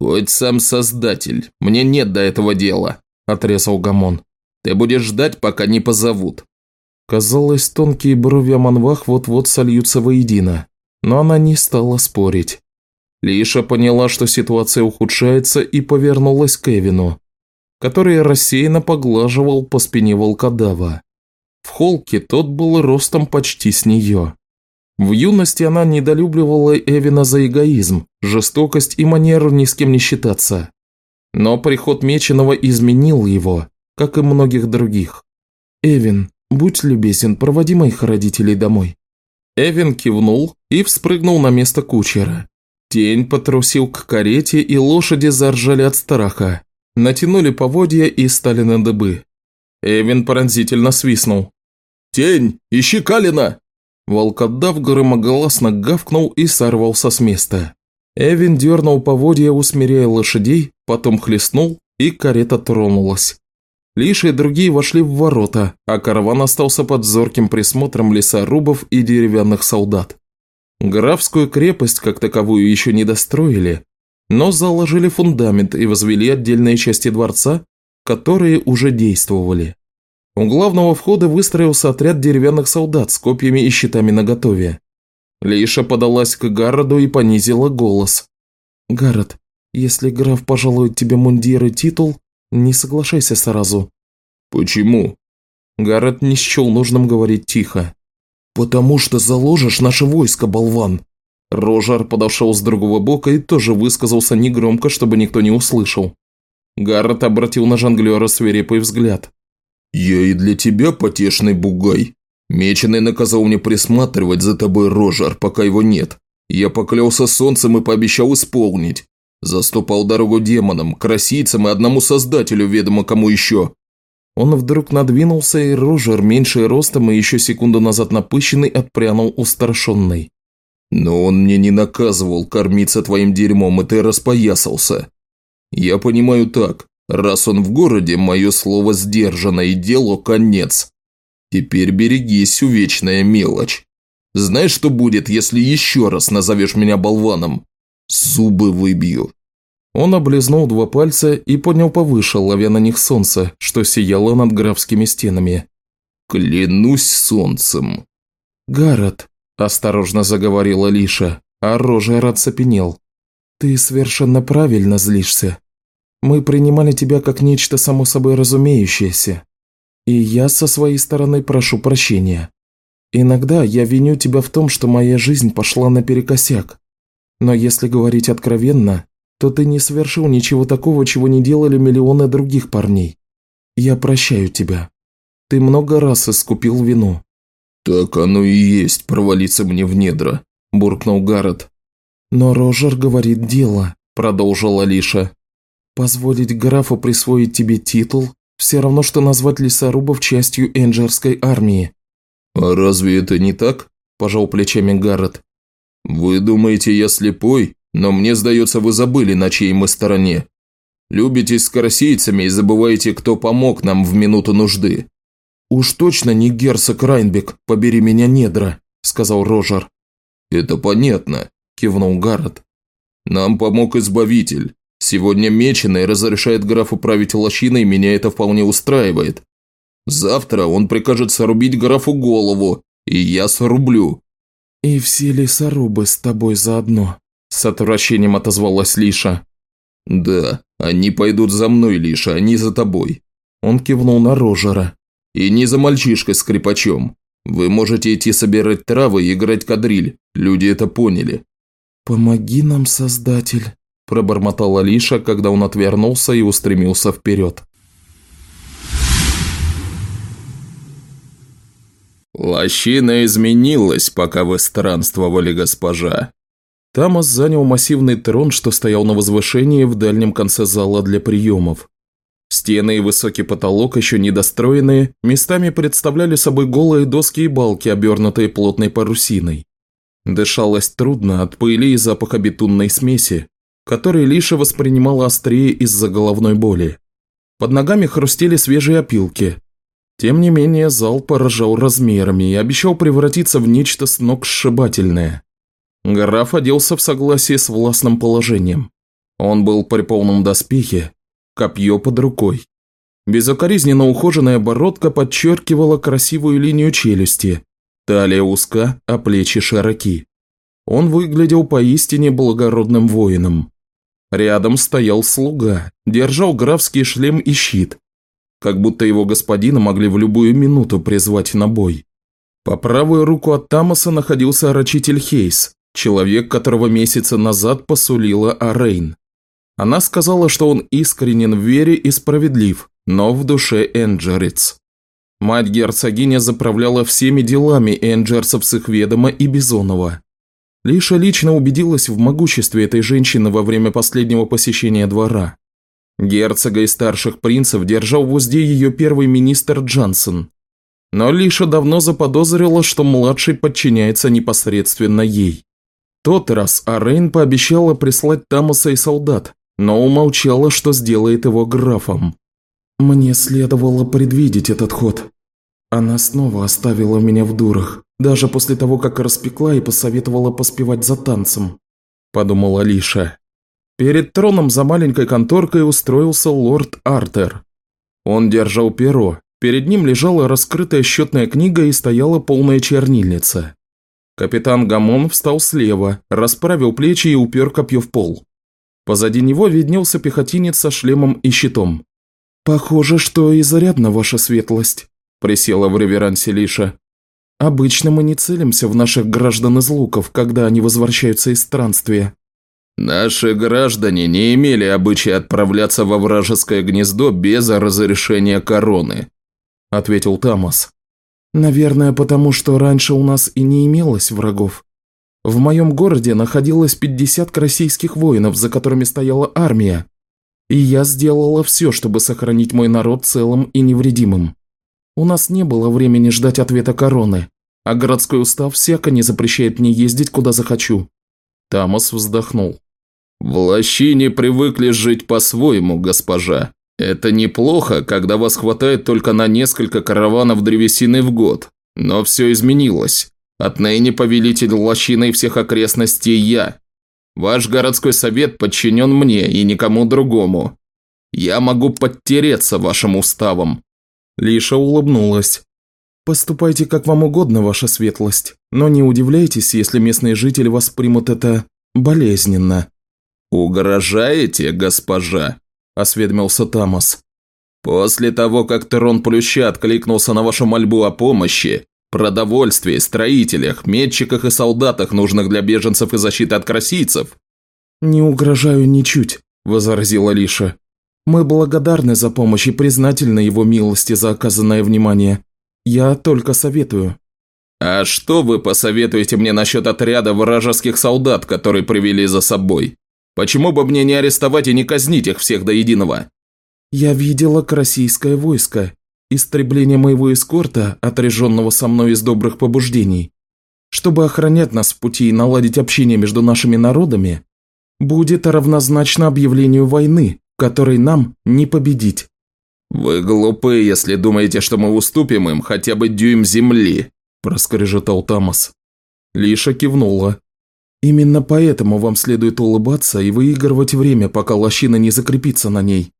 «Хоть сам Создатель, мне нет до этого дела», – отрезал Гамон. Ты будешь ждать, пока не позовут». Казалось, тонкие брови Аманвах вот-вот сольются воедино, но она не стала спорить. Лиша поняла, что ситуация ухудшается, и повернулась к Эвину, который рассеянно поглаживал по спине волкодава. В холке тот был ростом почти с нее. В юности она недолюбливала Эвина за эгоизм, жестокость и манеру ни с кем не считаться. Но приход Меченого изменил его, как и многих других. «Эвин, будь любезен, проводи моих родителей домой». Эвин кивнул и вспрыгнул на место кучера. Тень потрусил к карете, и лошади заржали от страха. Натянули поводья и стали на дыбы. Эвин пронзительно свистнул. «Тень, ищи Калина!» Волкодав громогласно гавкнул и сорвался с места. Эвин дернул поводья, усмиряя лошадей, потом хлестнул, и карета тронулась. Лишь и другие вошли в ворота, а караван остался под зорким присмотром лесорубов и деревянных солдат. Графскую крепость, как таковую, еще не достроили, но заложили фундамент и возвели отдельные части дворца, которые уже действовали. У главного входа выстроился отряд деревянных солдат с копьями и щитами наготове. Лиша подалась к Гарроду и понизила голос. «Гаррод, если граф пожалует тебе мундир и титул, не соглашайся сразу». «Почему?» Гаррет не счел нужным говорить тихо. «Потому что заложишь наше войско, болван!» Рожар подошел с другого бока и тоже высказался негромко, чтобы никто не услышал. Гаррет обратил на жонглера свирепый взгляд. «Я и для тебя потешный бугай. Меченый наказал мне присматривать за тобой, Рожар, пока его нет. Я поклялся солнцем и пообещал исполнить. Заступал дорогу демонам, красийцам и одному создателю, ведомо кому еще. Он вдруг надвинулся, и Рожер, меньший ростом и еще секунду назад напыщенный, отпрянул устрашенный. «Но он мне не наказывал кормиться твоим дерьмом, и ты распоясался. Я понимаю так, раз он в городе, мое слово сдержано, и делу конец. Теперь берегись, увечная мелочь. Знаешь, что будет, если еще раз назовешь меня болваном? Зубы выбью». Он облизнул два пальца и поднял повыше, ловя на них солнце, что сияло над графскими стенами. «Клянусь солнцем!» «Гаррет», – осторожно заговорила Лиша, а Рожер оцепенел. «Ты совершенно правильно злишься. Мы принимали тебя как нечто само собой разумеющееся. И я со своей стороны прошу прощения. Иногда я виню тебя в том, что моя жизнь пошла наперекосяк. Но если говорить откровенно, то ты не совершил ничего такого, чего не делали миллионы других парней. Я прощаю тебя. Ты много раз искупил вину». «Так оно и есть, провалиться мне в недра», – буркнул Гаррет. «Но Рожер говорит дело», – продолжила Лиша. «Позволить графу присвоить тебе титул – все равно, что назвать лесорубов частью Энджерской армии». «А разве это не так?» – пожал плечами Гаррет. «Вы думаете, я слепой? Но мне сдается, вы забыли, на чьей мы стороне. Любитесь с карасейцами и забываете, кто помог нам в минуту нужды». «Уж точно не герцог Райнбек, побери меня недра», – сказал Рожер. «Это понятно», – кивнул Гаррет. «Нам помог Избавитель. Сегодня Меченый разрешает графу править лощиной, меня это вполне устраивает. Завтра он прикажет сорубить графу голову, и я сорублю». «И все лесорубы с тобой заодно», – с отвращением отозвалась Лиша. «Да, они пойдут за мной, Лиша, а не за тобой». Он кивнул на Рожера. «И не за мальчишкой-скрипачом. Вы можете идти собирать травы и играть кадриль. Люди это поняли». «Помоги нам, Создатель», – пробормотала Лиша, когда он отвернулся и устремился вперед. «Лощина изменилась, пока вы странствовали, госпожа». Тамас занял массивный трон, что стоял на возвышении в дальнем конце зала для приемов. Стены и высокий потолок, еще недостроенные, местами представляли собой голые доски и балки, обернутые плотной парусиной. Дышалось трудно от пыли и запаха бетонной смеси, который Лиша воспринимала острее из-за головной боли. Под ногами хрустели свежие опилки, тем не менее, зал поражал размерами и обещал превратиться в нечто сногсшибательное. Граф оделся в согласии с властным положением. Он был при полном доспехе, копье под рукой. Безукоризненно ухоженная бородка подчеркивала красивую линию челюсти. Талия узка, а плечи широки. Он выглядел поистине благородным воином. Рядом стоял слуга, держал графский шлем и щит, как будто его господина могли в любую минуту призвать на бой. По правую руку от Тамаса находился рачитель Хейс, человек, которого месяца назад посулила Арейн. Она сказала, что он искренен в вере и справедлив, но в душе энджерец. Мать-герцогиня заправляла всеми делами энджерцев с их ведома и Бизонова. Лиша лично убедилась в могуществе этой женщины во время последнего посещения двора. Герцога и старших принцев держал в узде ее первый министр Джансон. Но Лиша давно заподозрила, что младший подчиняется непосредственно ей. Тот раз Арейн пообещала прислать Тамаса и солдат, но умолчала, что сделает его графом. Мне следовало предвидеть этот ход. Она снова оставила меня в дурах, даже после того, как распекла и посоветовала поспевать за танцем, подумала Лиша. Перед троном за маленькой конторкой устроился лорд Артер. Он держал перо, перед ним лежала раскрытая счетная книга и стояла полная чернильница. Капитан Гамон встал слева, расправил плечи и упер копье в пол. Позади него виднелся пехотинец со шлемом и щитом. «Похоже, что изрядно ваша светлость», – присела в реверансе Лиша. «Обычно мы не целимся в наших граждан из луков, когда они возвращаются из странствия». Наши граждане не имели обычая отправляться во вражеское гнездо без разрешения короны», – ответил Тамас. «Наверное, потому что раньше у нас и не имелось врагов. В моем городе находилось 50 российских воинов, за которыми стояла армия, и я сделала все, чтобы сохранить мой народ целым и невредимым. У нас не было времени ждать ответа короны, а городской устав всяко не запрещает мне ездить, куда захочу». Тамас вздохнул. «В лощине привыкли жить по-своему, госпожа. Это неплохо, когда вас хватает только на несколько караванов древесины в год. Но все изменилось. Отныне повелитель лощины и всех окрестностей я. Ваш городской совет подчинен мне и никому другому. Я могу подтереться вашим уставом». Лиша улыбнулась. «Поступайте как вам угодно, ваша светлость, но не удивляйтесь, если местные жители воспримут это болезненно». «Угрожаете, госпожа?» – осведомился Тамас. «После того, как Терон Плюща откликнулся на вашу мольбу о помощи, продовольствии, строителях, метчиках и солдатах, нужных для беженцев и защиты от красийцев?» «Не угрожаю ничуть», – возразила Лиша. «Мы благодарны за помощь и признательны его милости за оказанное внимание. Я только советую». «А что вы посоветуете мне насчет отряда вражеских солдат, которые привели за собой?» Почему бы мне не арестовать и не казнить их всех до единого?» «Я видела российское войско, истребление моего эскорта, отряженного со мной из добрых побуждений. Чтобы охранять нас в пути и наладить общение между нашими народами, будет равнозначно объявлению войны, которой нам не победить». «Вы глупы, если думаете, что мы уступим им хотя бы дюйм земли», – проскрежетал Тамас. Лиша кивнула. Именно поэтому вам следует улыбаться и выигрывать время, пока лощина не закрепится на ней.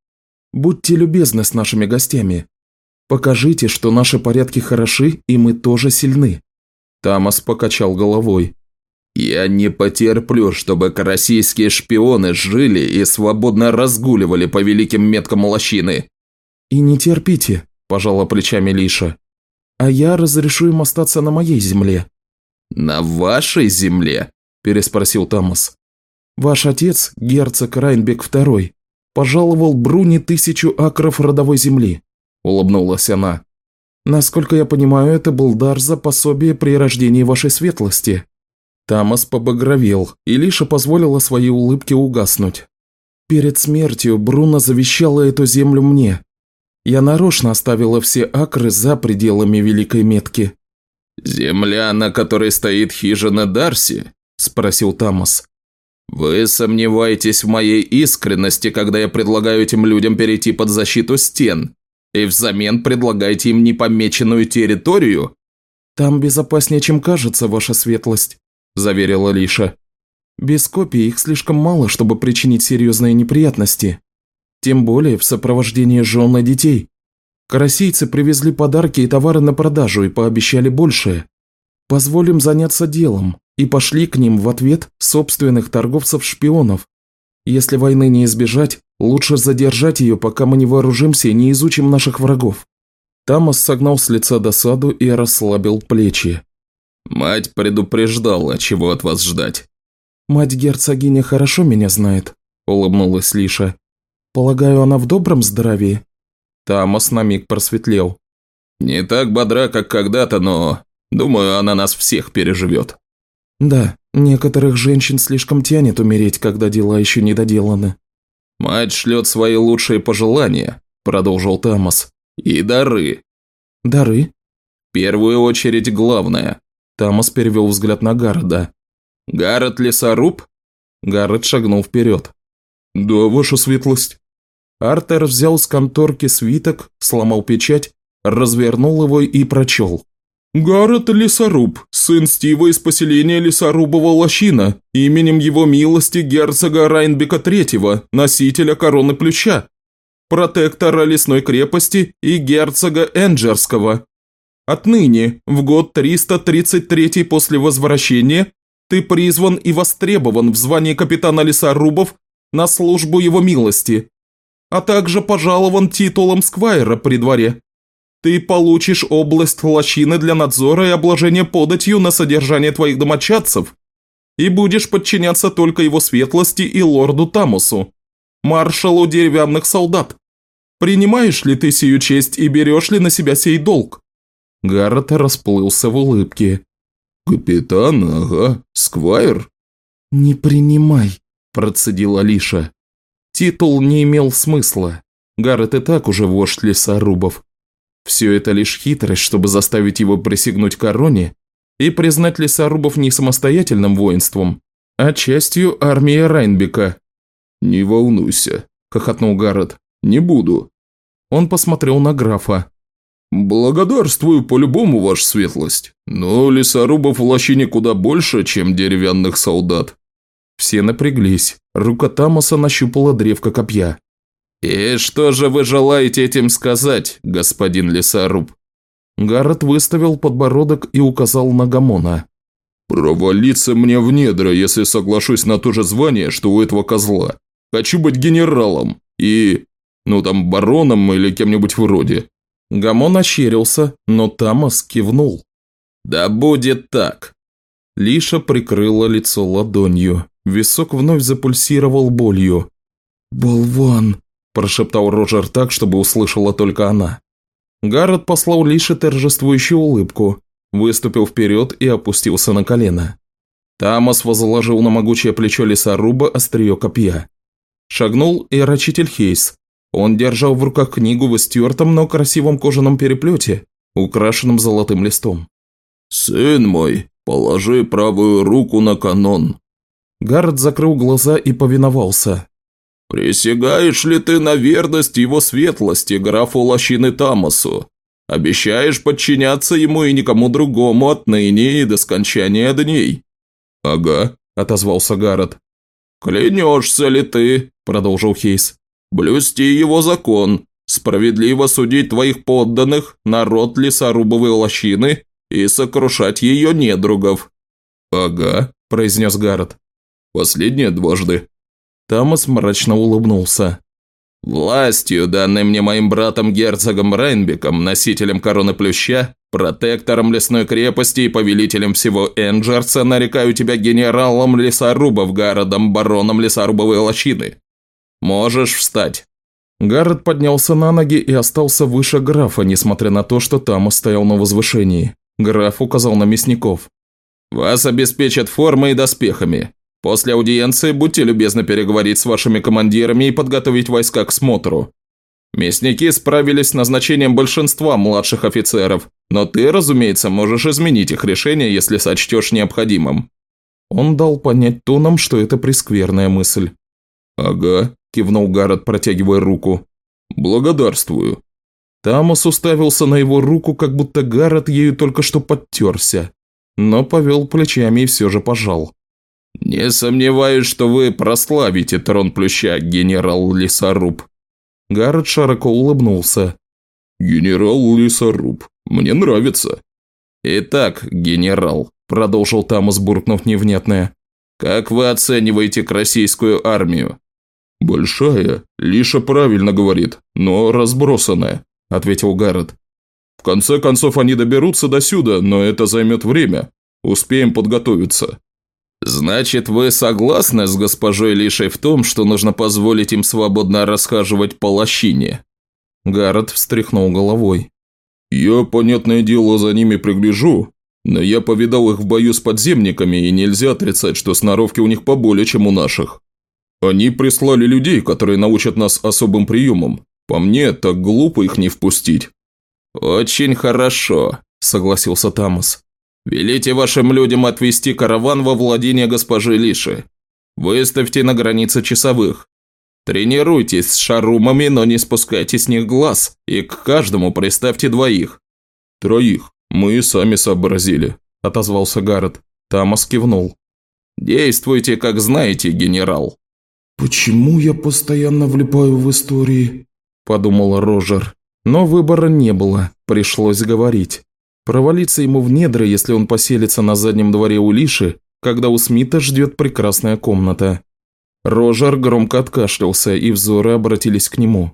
Будьте любезны с нашими гостями. Покажите, что наши порядки хороши, и мы тоже сильны». Тамас покачал головой. «Я не потерплю, чтобы российские шпионы жили и свободно разгуливали по великим меткам лощины». «И не терпите», – пожала плечами Лиша. «А я разрешу им остаться на моей земле». «На вашей земле?» – переспросил Томас. «Ваш отец, герцог Райнбек II, пожаловал Бруни тысячу акров родовой земли», – улыбнулась она. «Насколько я понимаю, это был дар за пособие при рождении вашей светлости». Тамас побагровел, и Лиша позволила своей улыбке угаснуть. «Перед смертью Бруно завещала эту землю мне. Я нарочно оставила все акры за пределами Великой Метки». «Земля, на которой стоит хижина Дарси?» спросил Тамас. «Вы сомневаетесь в моей искренности, когда я предлагаю этим людям перейти под защиту стен, и взамен предлагаете им непомеченную территорию?» «Там безопаснее, чем кажется, ваша светлость», – заверила Лиша. «Без копий их слишком мало, чтобы причинить серьезные неприятности. Тем более в сопровождении жен и детей». Карасийцы привезли подарки и товары на продажу и пообещали большее. Позволим заняться делом, и пошли к ним в ответ собственных торговцев-шпионов. Если войны не избежать, лучше задержать ее, пока мы не вооружимся и не изучим наших врагов». Тамас согнал с лица досаду и расслабил плечи. «Мать предупреждала, чего от вас ждать». «Мать герцогиня хорошо меня знает», – улыбнулась Лиша. «Полагаю, она в добром здравии?» Тамас на миг просветлел. «Не так бодра, как когда-то, но, думаю, она нас всех переживет». «Да, некоторых женщин слишком тянет умереть, когда дела еще не доделаны». «Мать шлет свои лучшие пожелания», – продолжил Тамас. «И дары». «Дары?» «В первую очередь главное». Тамас перевел взгляд на Гаррета. «Гаррет лесоруб?» Гаррет шагнул вперед. «Да, ваша светлость». Артер взял с конторки свиток, сломал печать, развернул его и прочел. «Гаррет Лесоруб, сын Стива из поселения Лесорубова Лощина, именем его милости герцога Райнбека III, носителя короны Плюща, протектора лесной крепости и герцога Энджерского. Отныне, в год 333 после возвращения, ты призван и востребован в звании капитана лесорубов на службу его милости, а также пожалован титулом сквайра при дворе. Ты получишь область лощины для надзора и обложения податью на содержание твоих домочадцев и будешь подчиняться только его светлости и лорду Тамусу, маршалу деревянных солдат. Принимаешь ли ты сию честь и берешь ли на себя сей долг?» Гаррет расплылся в улыбке. «Капитан, ага. Сквайр?» «Не принимай», – процедила Алиша. Титул не имел смысла. Гаррет и так уже вождь лесорубов. Все это лишь хитрость, чтобы заставить его присягнуть короне и признать лесорубов не самостоятельным воинством, а частью армии Райнбека. «Не волнуйся», – хохотнул Гаррет. «Не буду». Он посмотрел на графа. «Благодарствую по-любому, ваша светлость, но лесорубов в лощине куда больше, чем деревянных солдат». Все напряглись. Рука Тамаса нащупала древко копья. «И что же вы желаете этим сказать, господин лесоруб?» Гаррет выставил подбородок и указал на Гамона. «Провалиться мне в недра, если соглашусь на то же звание, что у этого козла. Хочу быть генералом и... ну там бароном или кем-нибудь вроде. Гамон ощерился, но Тамас кивнул. «Да будет так!» Лиша прикрыла лицо ладонью. Висок вновь запульсировал болью. «Болван!» – прошептал Роджер так, чтобы услышала только она. Гаррет послал Лише торжествующую улыбку, выступил вперед и опустился на колено. Тамас возложил на могучее плечо лесоруба острие копья. Шагнул и рачитель Хейс, он держал в руках книгу в истертом, но красивом кожаном переплете, украшенном золотым листом. «Сын мой, положи правую руку на канон». Гаррет закрыл глаза и повиновался. «Присягаешь ли ты на верность его светлости, графу Лощины Тамасу? Обещаешь подчиняться ему и никому другому отныне и до скончания дней?» «Ага», – отозвался Гаррет. «Клянешься ли ты?» – продолжил Хейс блюсти его закон, справедливо судить твоих подданных, народ лесорубовой лощины и сокрушать ее недругов». «Ага», – произнес Гаррет. «Последнее дважды». Тамас мрачно улыбнулся. «Властью, данной мне моим братом герцогом Райнбеком, носителем короны плюща, протектором лесной крепости и повелителем всего Энджерса, нарекаю тебя генералом лесорубов, городом бароном лесорубовой лощины. Можешь встать». Гаррет поднялся на ноги и остался выше графа, несмотря на то, что там стоял на возвышении. Граф указал на мясников. «Вас обеспечат формой и доспехами. После аудиенции будьте любезны переговорить с вашими командирами и подготовить войска к смотру. Мясники справились с назначением большинства младших офицеров, но ты, разумеется, можешь изменить их решение, если сочтешь необходимым». Он дал понять тоном, что это прескверная мысль. «Ага», – кивнул Гаррет, протягивая руку. «Благодарствую». Тамас уставился на его руку, как будто Гаррет ею только что подтерся, но повел плечами и все же пожал. «Не сомневаюсь, что вы прославите трон плюща, генерал Лесоруб». Гаррет широко улыбнулся. «Генерал Лесоруб, мне нравится». «Итак, генерал», – продолжил Тамас, буркнув невнятное, – «как вы оцениваете российскую армию?» «Большая, Лиша правильно говорит, но разбросанная», – ответил Гаррет. «В конце концов они доберутся до сюда, но это займет время. Успеем подготовиться». «Значит, вы согласны с госпожой Лишей в том, что нужно позволить им свободно расхаживать по лощине?» Гаррет встряхнул головой. «Я, понятное дело, за ними пригляжу, но я повидал их в бою с подземниками, и нельзя отрицать, что сноровки у них поболее, чем у наших. Они прислали людей, которые научат нас особым приемам. По мне, так глупо их не впустить». «Очень хорошо», – согласился Тамас. «Велите вашим людям отвезти караван во владение госпожи Лиши. Выставьте на границе часовых. Тренируйтесь с шарумами, но не спускайте с них глаз, и к каждому приставьте двоих». «Троих. Мы сами сообразили», – отозвался Гаррет. Тамас кивнул. «Действуйте, как знаете, генерал». «Почему я постоянно влипаю в истории?» – подумал Рожер. Но выбора не было, пришлось говорить. Провалиться ему в недра, если он поселится на заднем дворе у Лиши, когда у Смита ждет прекрасная комната. Рожер громко откашлялся, и взоры обратились к нему.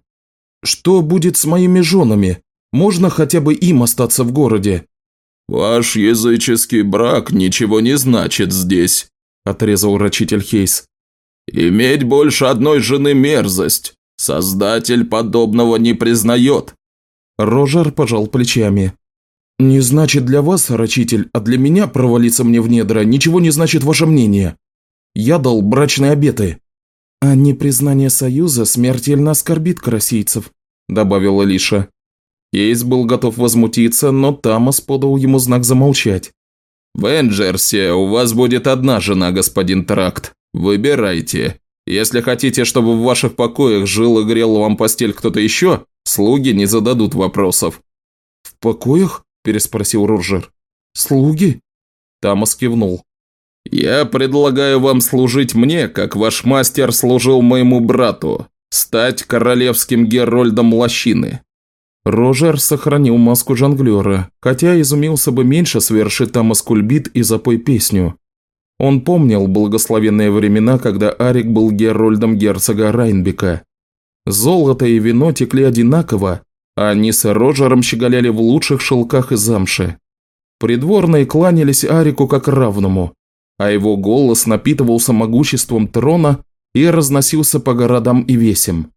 «Что будет с моими женами? Можно хотя бы им остаться в городе?» «Ваш языческий брак ничего не значит здесь», – отрезал рачитель Хейс. «Иметь больше одной жены мерзость. Создатель подобного не признает». Рожер пожал плечами. «Не значит для вас, рачитель, а для меня провалиться мне в недра ничего не значит ваше мнение. Я дал брачные обеты». «А непризнание союза смертельно оскорбит красийцев», – добавила Лиша. Кейс был готов возмутиться, но Тамас подал ему знак замолчать. «В Энджерсе у вас будет одна жена, господин Тракт. Выбирайте. Если хотите, чтобы в ваших покоях жил и грел вам постель кто-то еще, слуги не зададут вопросов». «В покоях?» – переспросил Руржер. «Слуги?» Тамас кивнул. «Я предлагаю вам служить мне, как ваш мастер служил моему брату, стать королевским герольдом лощины». Рожер сохранил маску жонглера, хотя изумился бы меньше, совершит Тамас кульбит и запой песню. Он помнил благословенные времена, когда Арик был герольдом герцога Райнбека. Золото и вино текли одинаково, а они с Рожером щеголяли в лучших шелках и замше. Придворные кланялись Арику как равному, а его голос напитывался могуществом трона и разносился по городам и весям.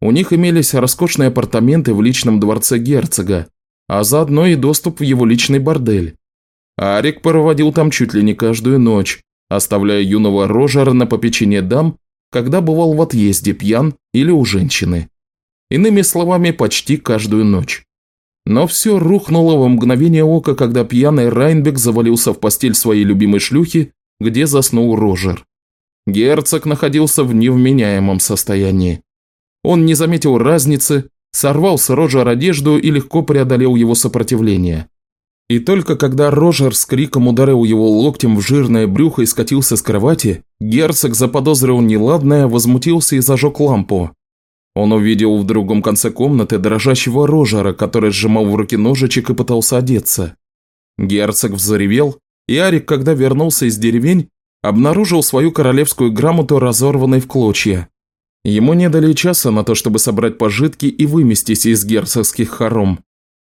У них имелись роскошные апартаменты в личном дворце герцога, а заодно и доступ в его личный бордель. Арик проводил там чуть ли не каждую ночь, оставляя юного Рожера на попечение дам, когда бывал в отъезде пьян или у женщины. Иными словами, почти каждую ночь. Но все рухнуло во мгновение ока, когда пьяный Райнбек завалился в постель своей любимой шлюхи, где заснул Рожер. Герцог находился в невменяемом состоянии. Он не заметил разницы, сорвал с Роджера одежду и легко преодолел его сопротивление. И только когда Рожер с криком ударил его локтем в жирное брюхо и скатился с кровати, герцог заподозрил неладное, возмутился и зажег лампу, он увидел в другом конце комнаты дрожащего рожера, который сжимал в руки ножичек и пытался одеться. Герцог взревел, и Арик, когда вернулся из деревень, обнаружил свою королевскую грамоту разорванной в клочья. Ему не дали часа на то, чтобы собрать пожитки и выместись из герцогских хором.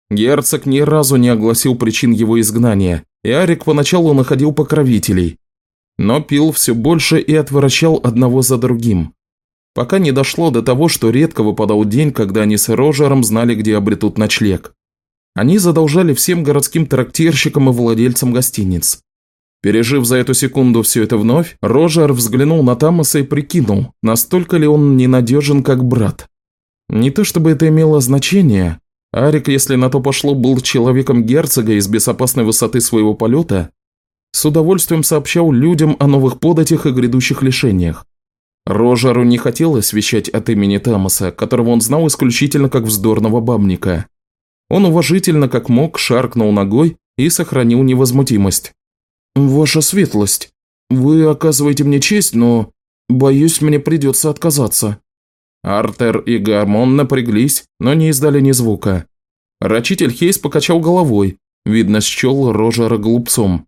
Герцог ни разу не огласил причин его изгнания, и Арик поначалу находил покровителей. Но пил все больше и отвращал одного за другим пока не дошло до того, что редко выпадал день, когда они с Рожером знали, где обретут ночлег. Они задолжали всем городским трактирщикам и владельцам гостиниц. Пережив за эту секунду все это вновь, Рожер взглянул на Тамаса и прикинул, настолько ли он ненадежен, как брат. Не то чтобы это имело значение, Арик, если на то пошло, был человеком герцога из безопасной высоты своего полета, с удовольствием сообщал людям о новых податях и грядущих лишениях. Рожеру не хотелось вещать от имени Тамаса, которого он знал исключительно как вздорного бабника. Он уважительно, как мог, шаркнул ногой и сохранил невозмутимость. «Ваша светлость, вы оказываете мне честь, но, боюсь, мне придется отказаться». Артер и Гармон напряглись, но не издали ни звука. Рачитель Хейс покачал головой, видно, счел Рожера глупцом.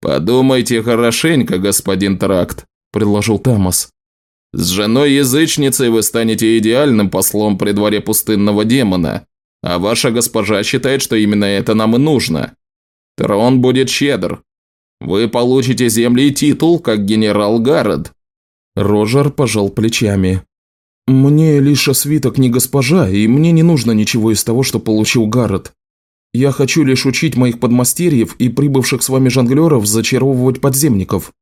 «Подумайте хорошенько, господин Тракт», – предложил Тамас. «С женой-язычницей вы станете идеальным послом при дворе пустынного демона, а ваша госпожа считает, что именно это нам и нужно. Трон будет щедр. Вы получите земли и титул, как генерал Гаррет». Рожер пожал плечами. «Мне лишь свиток не госпожа, и мне не нужно ничего из того, что получил Гаррет. Я хочу лишь учить моих подмастерьев и прибывших с вами жонглеров зачаровывать подземников».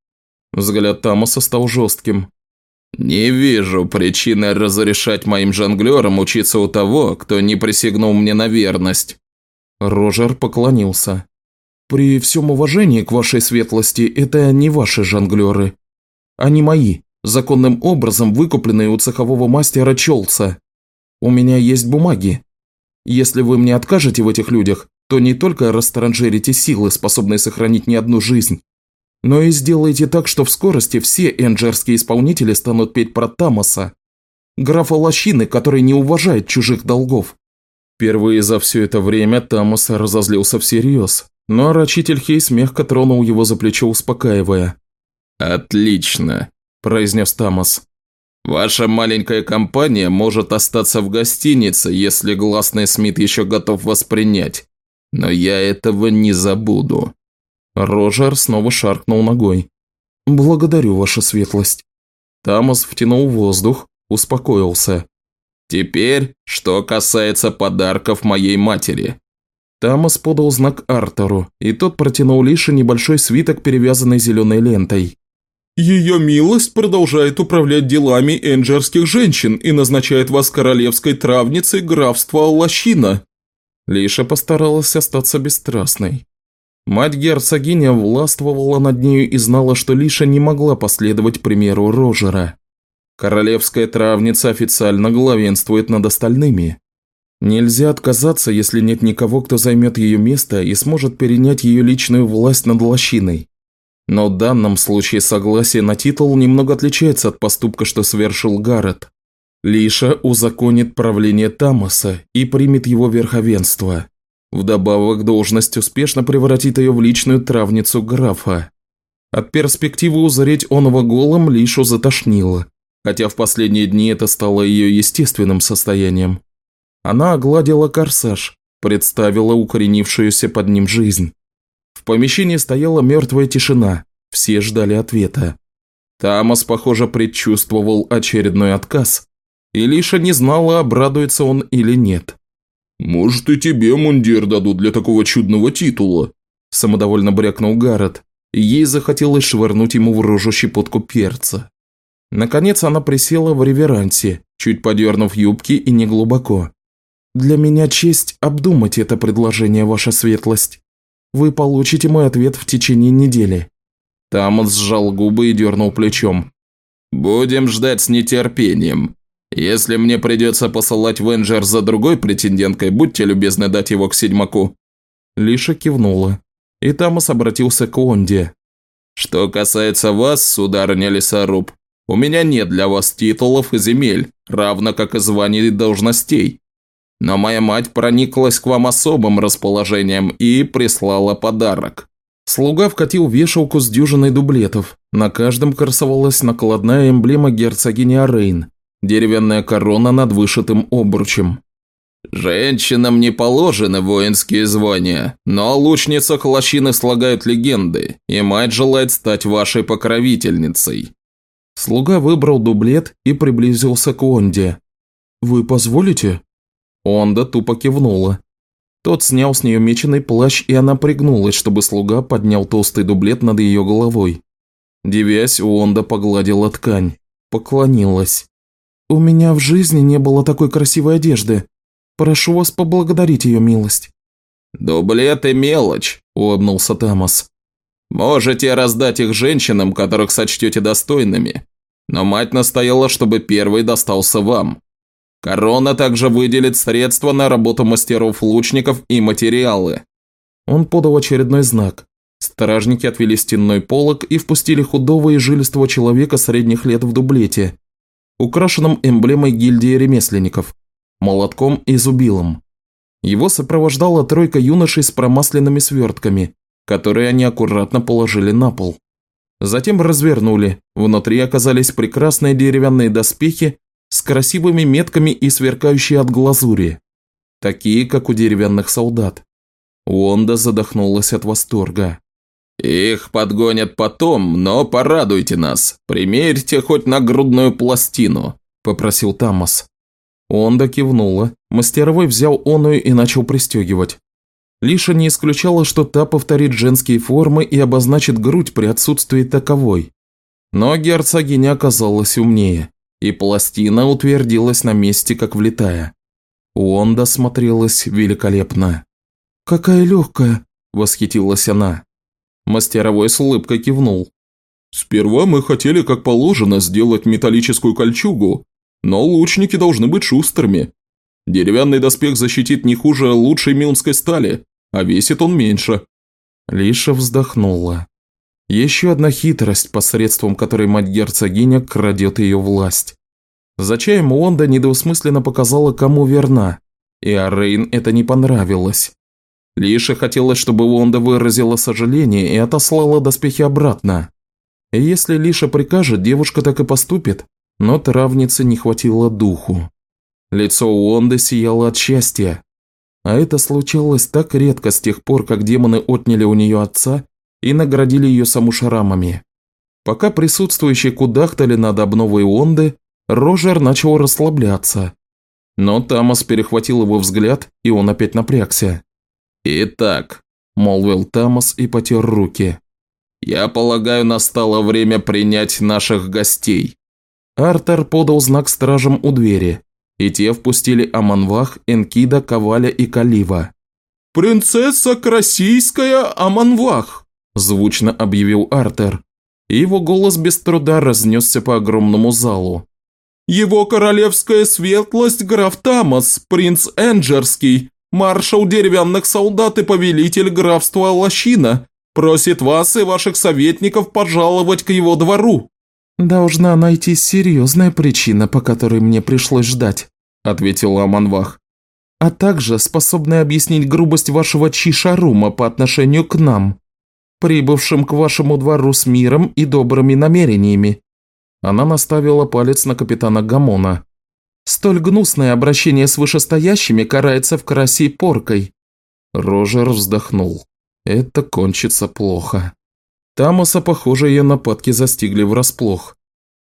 Взгляд Тамаса стал жестким. «Не вижу причины разрешать моим жонглерам учиться у того, кто не присягнул мне на верность». Рожер поклонился. «При всем уважении к вашей светлости, это не ваши жонглеры. Они мои законным образом выкупленные у цехового мастера Чолца. У меня есть бумаги. Если вы мне откажете в этих людях, то не только растранжирите силы, способные сохранить не одну жизнь, но и сделаете так, что в скорости все энджерские исполнители станут петь про Тамаса, графа Лощины, который не уважает чужих долгов. Впервые за все это время Тамас разозлился всерьез, но рачитель Хейс мягко тронул его за плечо, успокаивая. «Отлично произнес Тамас. «Ваша маленькая компания может остаться в гостинице, если гласный Смит еще готов вас принять. Но я этого не забуду». Рожер снова шаркнул ногой. «Благодарю, ваша светлость». Тамас втянул воздух, успокоился. «Теперь, что касается подарков моей матери». Тамас подал знак Артеру, и тот протянул Лише небольшой свиток, перевязанный зеленой лентой. Ее милость продолжает управлять делами энджерских женщин и назначает вас королевской травницей графства Аллащина». Лиша постаралась остаться бесстрастной. Мать-герцогиня властвовала над нею и знала, что Лиша не могла последовать примеру Рожера. Королевская травница официально главенствует над остальными. Нельзя отказаться, если нет никого, кто займет ее место и сможет перенять ее личную власть над лощиной. Но в данном случае согласие на титул немного отличается от поступка, что совершил Гаррет. Лиша узаконит правление Тамаса и примет его верховенство. Вдобавок, должность успешно превратит ее в личную травницу графа. От перспективы узреть оного голым Лишу затошнило, хотя в последние дни это стало ее естественным состоянием. Она огладила корсаж, представила укоренившуюся под ним жизнь помещении стояла мертвая тишина, все ждали ответа. Тамас, похоже, предчувствовал очередной отказ, и Лиша не знала, обрадуется он или нет. «Может, и тебе мундир дадут для такого чудного титула», – самодовольно брякнул Гаррет, ей захотелось швырнуть ему в рожу щепотку перца. Наконец она присела в реверансе, чуть подернув юбки и неглубоко. «Для меня честь обдумать это предложение, ваша светлость». Вы получите мой ответ в течение недели». Тамас сжал губы и дернул плечом. «Будем ждать с нетерпением. Если мне придется посылать Венджер за другой претенденткой, будьте любезны дать его к седьмаку». Лиша кивнула, и Тамас обратился к Онде. «Что касается вас, сударыня Лесоруб, у меня нет для вас титулов и земель, равно как и званий и должностей. Но моя мать прониклась к вам особым расположением и прислала подарок». Слуга вкатил вешалку с дюжиной дублетов. На каждом красовалась накладная эмблема герцогини Арейн, деревянная корона над вышитым обручем. «Женщинам не положены воинские звания, но о лучницах лощины слагают легенды, и мать желает стать вашей покровительницей». Слуга выбрал дублет и приблизился к Онде. «Вы позволите?» Онда тупо кивнула. Тот снял с нее меченый плащ, и она пригнулась, чтобы слуга поднял толстый дублет над ее головой. Девясь, Онда погладила ткань. Поклонилась. «У меня в жизни не было такой красивой одежды. Прошу вас поблагодарить ее милость». «Дублет и мелочь», – улыбнулся Тамас. «Можете раздать их женщинам, которых сочтете достойными. Но мать настояла, чтобы первый достался вам. Корона также выделит средства на работу мастеров-лучников и материалы. Он подал очередной знак. Стражники отвели стенной полог и впустили худого и жилистого человека средних лет в дублете, украшенном эмблемой гильдии ремесленников, молотком и зубилом. Его сопровождала тройка юношей с промасленными свертками, которые они аккуратно положили на пол. Затем развернули, внутри оказались прекрасные деревянные доспехи с красивыми метками и сверкающие от глазури, такие, как у деревянных солдат. Уонда задохнулась от восторга. «Их подгонят потом, но порадуйте нас. Примерьте хоть на грудную пластину», – попросил Тамас. Онда кивнула, мастеровой взял оную и начал пристегивать. Лиша не исключала, что та повторит женские формы и обозначит грудь при отсутствии таковой. Но герцогиня оказалась умнее, и пластина утвердилась на месте, как влетая. Уонда смотрелась великолепно. «Какая легкая!» – восхитилась она. Мастеровой с улыбкой кивнул. «Сперва мы хотели, как положено, сделать металлическую кольчугу, но лучники должны быть шустрыми. Деревянный доспех защитит не хуже лучшей милмской стали, а весит он меньше». Лиша вздохнула. Еще одна хитрость, посредством которой мать-герцогиня крадет ее власть. За чаем Уонда недвусмысленно показала, кому верна, и Арейн это не понравилось. Лиша хотелось, чтобы Вонда выразила сожаление и отослала доспехи обратно. И если Лиша прикажет, девушка так и поступит, но травнице не хватило духу. Лицо Уонды сияло от счастья. А это случалось так редко с тех пор, как демоны отняли у нее отца и наградили ее саму шрамами. Пока присутствующие кудахтали над обновой Уонды, Рожер начал расслабляться. Но Тамас перехватил его взгляд, и он опять напрягся. «Итак», – молвил Тамас и потер руки. «Я полагаю, настало время принять наших гостей». Артер подал знак стражам у двери, и те впустили Аманвах, Энкида, Коваля и Калива. «Принцесса Красийская Аманвах!» – звучно объявил Артер, и его голос без труда разнесся по огромному залу. «Его королевская светлость граф Тамас, принц Энджерский, маршал деревянных солдат и повелитель графства Лощина, просит вас и ваших советников пожаловать к его двору». «Должна найтись серьезная причина, по которой мне пришлось ждать», – ответил Аманвах. «А также способная объяснить грубость вашего Чишарума по отношению к нам, прибывшим к вашему двору с миром и добрыми намерениями». Она наставила палец на капитана Гамона. Столь гнусное обращение с вышестоящими карается в красе поркой. Рожер вздохнул. Это кончится плохо. Тамаса, похоже, ее нападки застигли врасплох.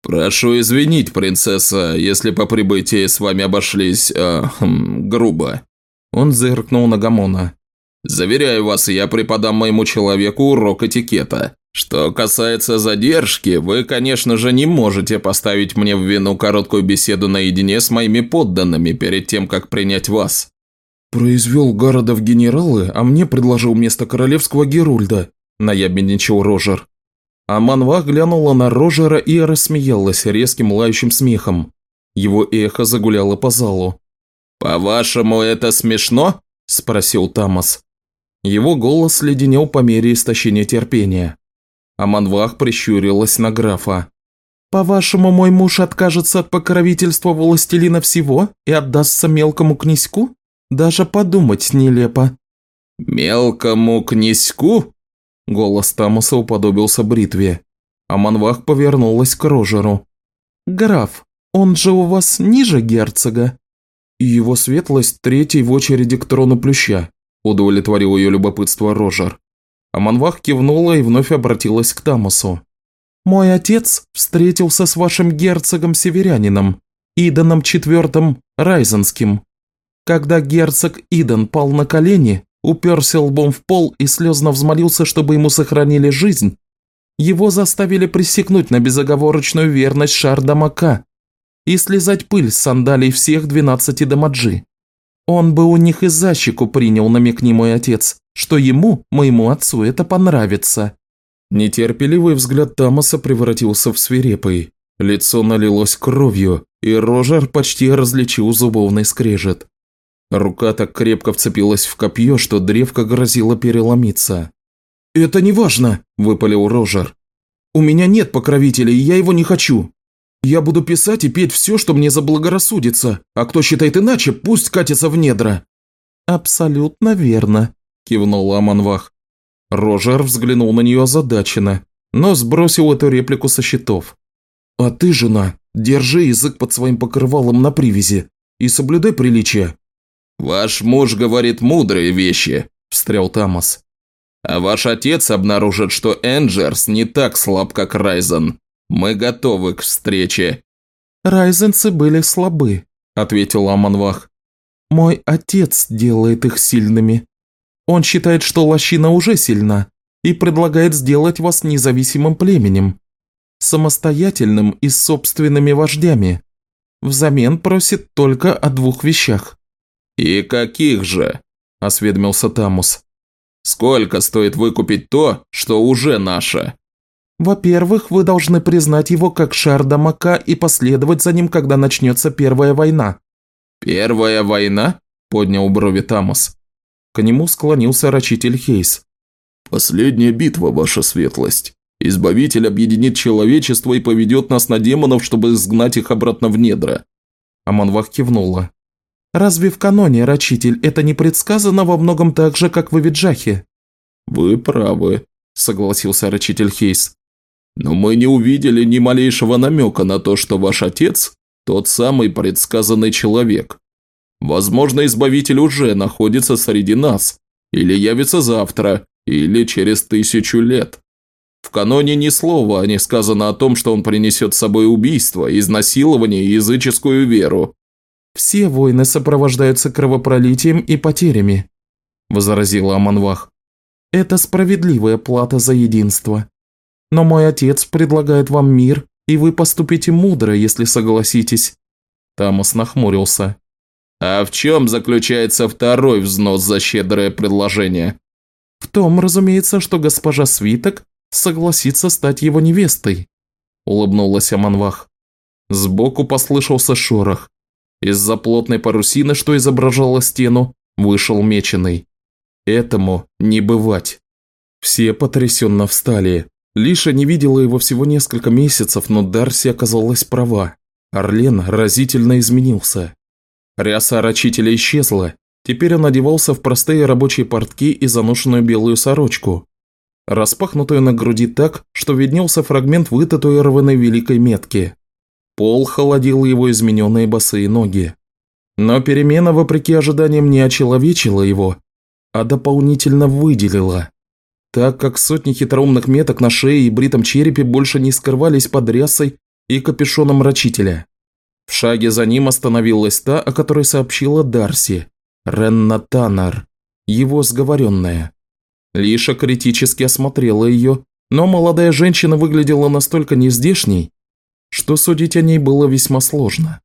«Прошу извинить, принцесса, если по прибытии с вами обошлись, э, хм, грубо». Он зыркнул на Гамона. «Заверяю вас, я преподам моему человеку урок этикета. Что касается задержки, вы, конечно же, не можете поставить мне в вину короткую беседу наедине с моими подданными перед тем, как принять вас. Произвел города в генералы, а мне предложил место королевского Герульда, наябедничал Рожер. А Манва глянула на Рожера и рассмеялась резким лающим смехом. Его эхо загуляло по залу. «По-вашему, это смешно?» – спросил Тамас. Его голос леденел по мере истощения терпения. Аманвах прищурилась на графа. «По-вашему, мой муж откажется от покровительства властелина всего и отдастся мелкому князьку? Даже подумать нелепо». «Мелкому князьку?» Голос Тамаса уподобился бритве. Аманвах повернулась к Рожеру. «Граф, он же у вас ниже герцога?» «И его светлость третий в очереди к трону плюща», удовлетворил ее любопытство Рожер. Аманвах кивнула и вновь обратилась к Тамасу. «Мой отец встретился с вашим герцогом-северянином, Иданом IV Райзенским. Когда герцог Идан пал на колени, уперся лбом в пол и слезно взмолился, чтобы ему сохранили жизнь, его заставили присягнуть на безоговорочную верность Шардамака и слезать пыль с сандалий всех двенадцати дамаджи. Он бы у них и за щеку принял, намекни мой отец, что ему, моему отцу, это понравится». Нетерпеливый взгляд Тамаса превратился в свирепый. Лицо налилось кровью, и Рожер почти различил зубовный скрежет. Рука так крепко вцепилась в копье, что древко грозило переломиться. «Это не важно», – выпалил Рожер. «У меня нет покровителя, и я его не хочу. Я буду писать и петь все, что мне заблагорассудится, а кто считает иначе, пусть катится в недра». «Абсолютно верно», – кивнул Аманвах. Рожер взглянул на нее озадаченно, но сбросил эту реплику со счетов. «А ты, жена, держи язык под своим покрывалом на привязи и соблюдай приличия». «Ваш муж говорит мудрые вещи», – встрял Тамас. «А ваш отец обнаружит, что Энджерс не так слаб, как Райзен. Мы готовы к встрече». «Райзенцы были слабы», – ответил Аманвах. «Мой отец делает их сильными. Он считает, что лощина уже сильна и предлагает сделать вас независимым племенем, самостоятельным и с собственными вождями. Взамен просит только о двух вещах». «И каких же?» – осведомился Тамус. «Сколько стоит выкупить то, что уже наше?» Во-первых, вы должны признать его как Шардамака и последовать за ним, когда начнется Первая война». «Первая война?» – поднял брови Тамос. К нему склонился рачитель Хейс. «Последняя битва, ваша светлость. Избавитель объединит человечество и поведет нас на демонов, чтобы изгнать их обратно в недра». Аманвах кивнула. «Разве в каноне, рачитель, это не предсказано во многом так же, как в Эвиджахе?» «Вы правы», – согласился рачитель Хейс. Но мы не увидели ни малейшего намека на то, что ваш отец – тот самый предсказанный человек. Возможно, Избавитель уже находится среди нас, или явится завтра, или через тысячу лет. В каноне ни слова не сказано о том, что он принесет с собой убийство, изнасилование и языческую веру. «Все войны сопровождаются кровопролитием и потерями», – возразила Аманвах. «Это справедливая плата за единство. Но мой отец предлагает вам мир, и вы поступите мудро, если согласитесь». Тамос нахмурился. «А в чем заключается второй взнос за щедрое предложение?» «В том, разумеется, что госпожа Свиток согласится стать его невестой», – улыбнулась Аманвах. Сбоку послышался шорох. Из-за плотной парусины, что изображала стену, вышел меченый. Этому не бывать. Все потрясенно встали. Лиша не видела его всего несколько месяцев, но Дарси оказалась права. Орлен разительно изменился. Ряса рачителя исчезла. Теперь он одевался в простые рабочие портки и заношенную белую сорочку, распахнутую на груди так, что виднелся фрагмент вытатуированной великой метки. Пол холодил его измененные босые ноги. Но перемена, вопреки ожиданиям, не очеловечила его, а дополнительно выделила так как сотни хитроумных меток на шее и бритом черепе больше не скрывались под рясой и капюшоном рачителя. В шаге за ним остановилась та, о которой сообщила Дарси, Ренна Таннер, его сговоренная. Лиша критически осмотрела ее, но молодая женщина выглядела настолько нездешней, что судить о ней было весьма сложно.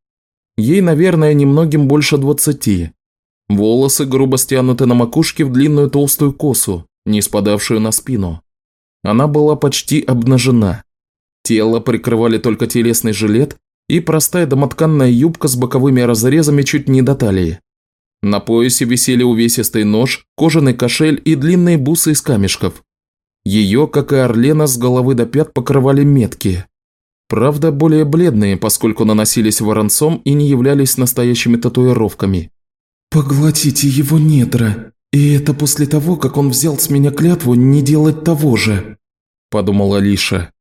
Ей, наверное, немногим больше двадцати. Волосы грубо стянуты на макушке в длинную толстую косу, не спадавшую на спину. Она была почти обнажена. Тело прикрывали только телесный жилет и простая домотканная юбка с боковыми разрезами чуть не до талии. На поясе висели увесистый нож, кожаный кошель и длинные бусы из камешков. Ее, как и Орлена, с головы до пят покрывали метки. Правда, более бледные, поскольку наносились воронцом и не являлись настоящими татуировками. «Поглотите его недра», «И это после того, как он взял с меня клятву не делать того же», – подумала Лиша.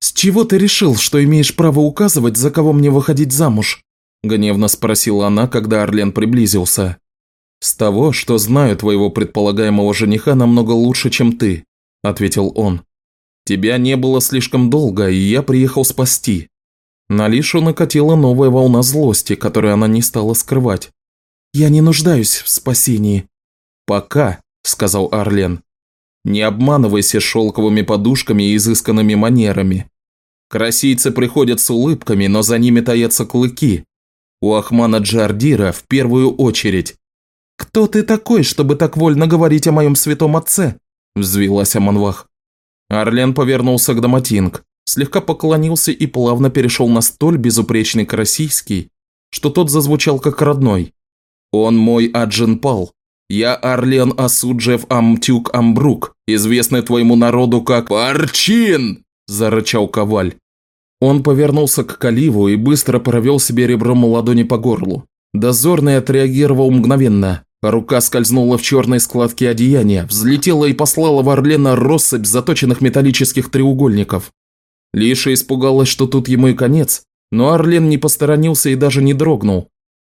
«С чего ты решил, что имеешь право указывать, за кого мне выходить замуж?» – гневно спросила она, когда Орлен приблизился. «С того, что знаю твоего предполагаемого жениха намного лучше, чем ты», – ответил он. «Тебя не было слишком долго, и я приехал спасти». На Лишу накатила новая волна злости, которую она не стала скрывать. «Я не нуждаюсь в спасении», «Пока», – сказал Арлен. «Не обманывайся шелковыми подушками и изысканными манерами. Красийцы приходят с улыбками, но за ними таятся клыки. У Ахмана Джардира в первую очередь». «Кто ты такой, чтобы так вольно говорить о моем святом отце?» – взвилась Аманвах. Арлен повернулся к Доматинг, слегка поклонился и плавно перешел на столь безупречный красийский, что тот зазвучал как родной. «Он мой Аджин Пал, я Арлен Асуджев Амтюк Амбрук, известный твоему народу как Парчин!» – зарычал Коваль. Он повернулся к Каливу и быстро провел себе ребром ладони по горлу. Дозорный отреагировал мгновенно. Рука скользнула в черные складки одеяния, взлетела и послала в Орлена россыпь заточенных металлических треугольников. Лиша испугалась, что тут ему и конец, но Орлен не посторонился и даже не дрогнул.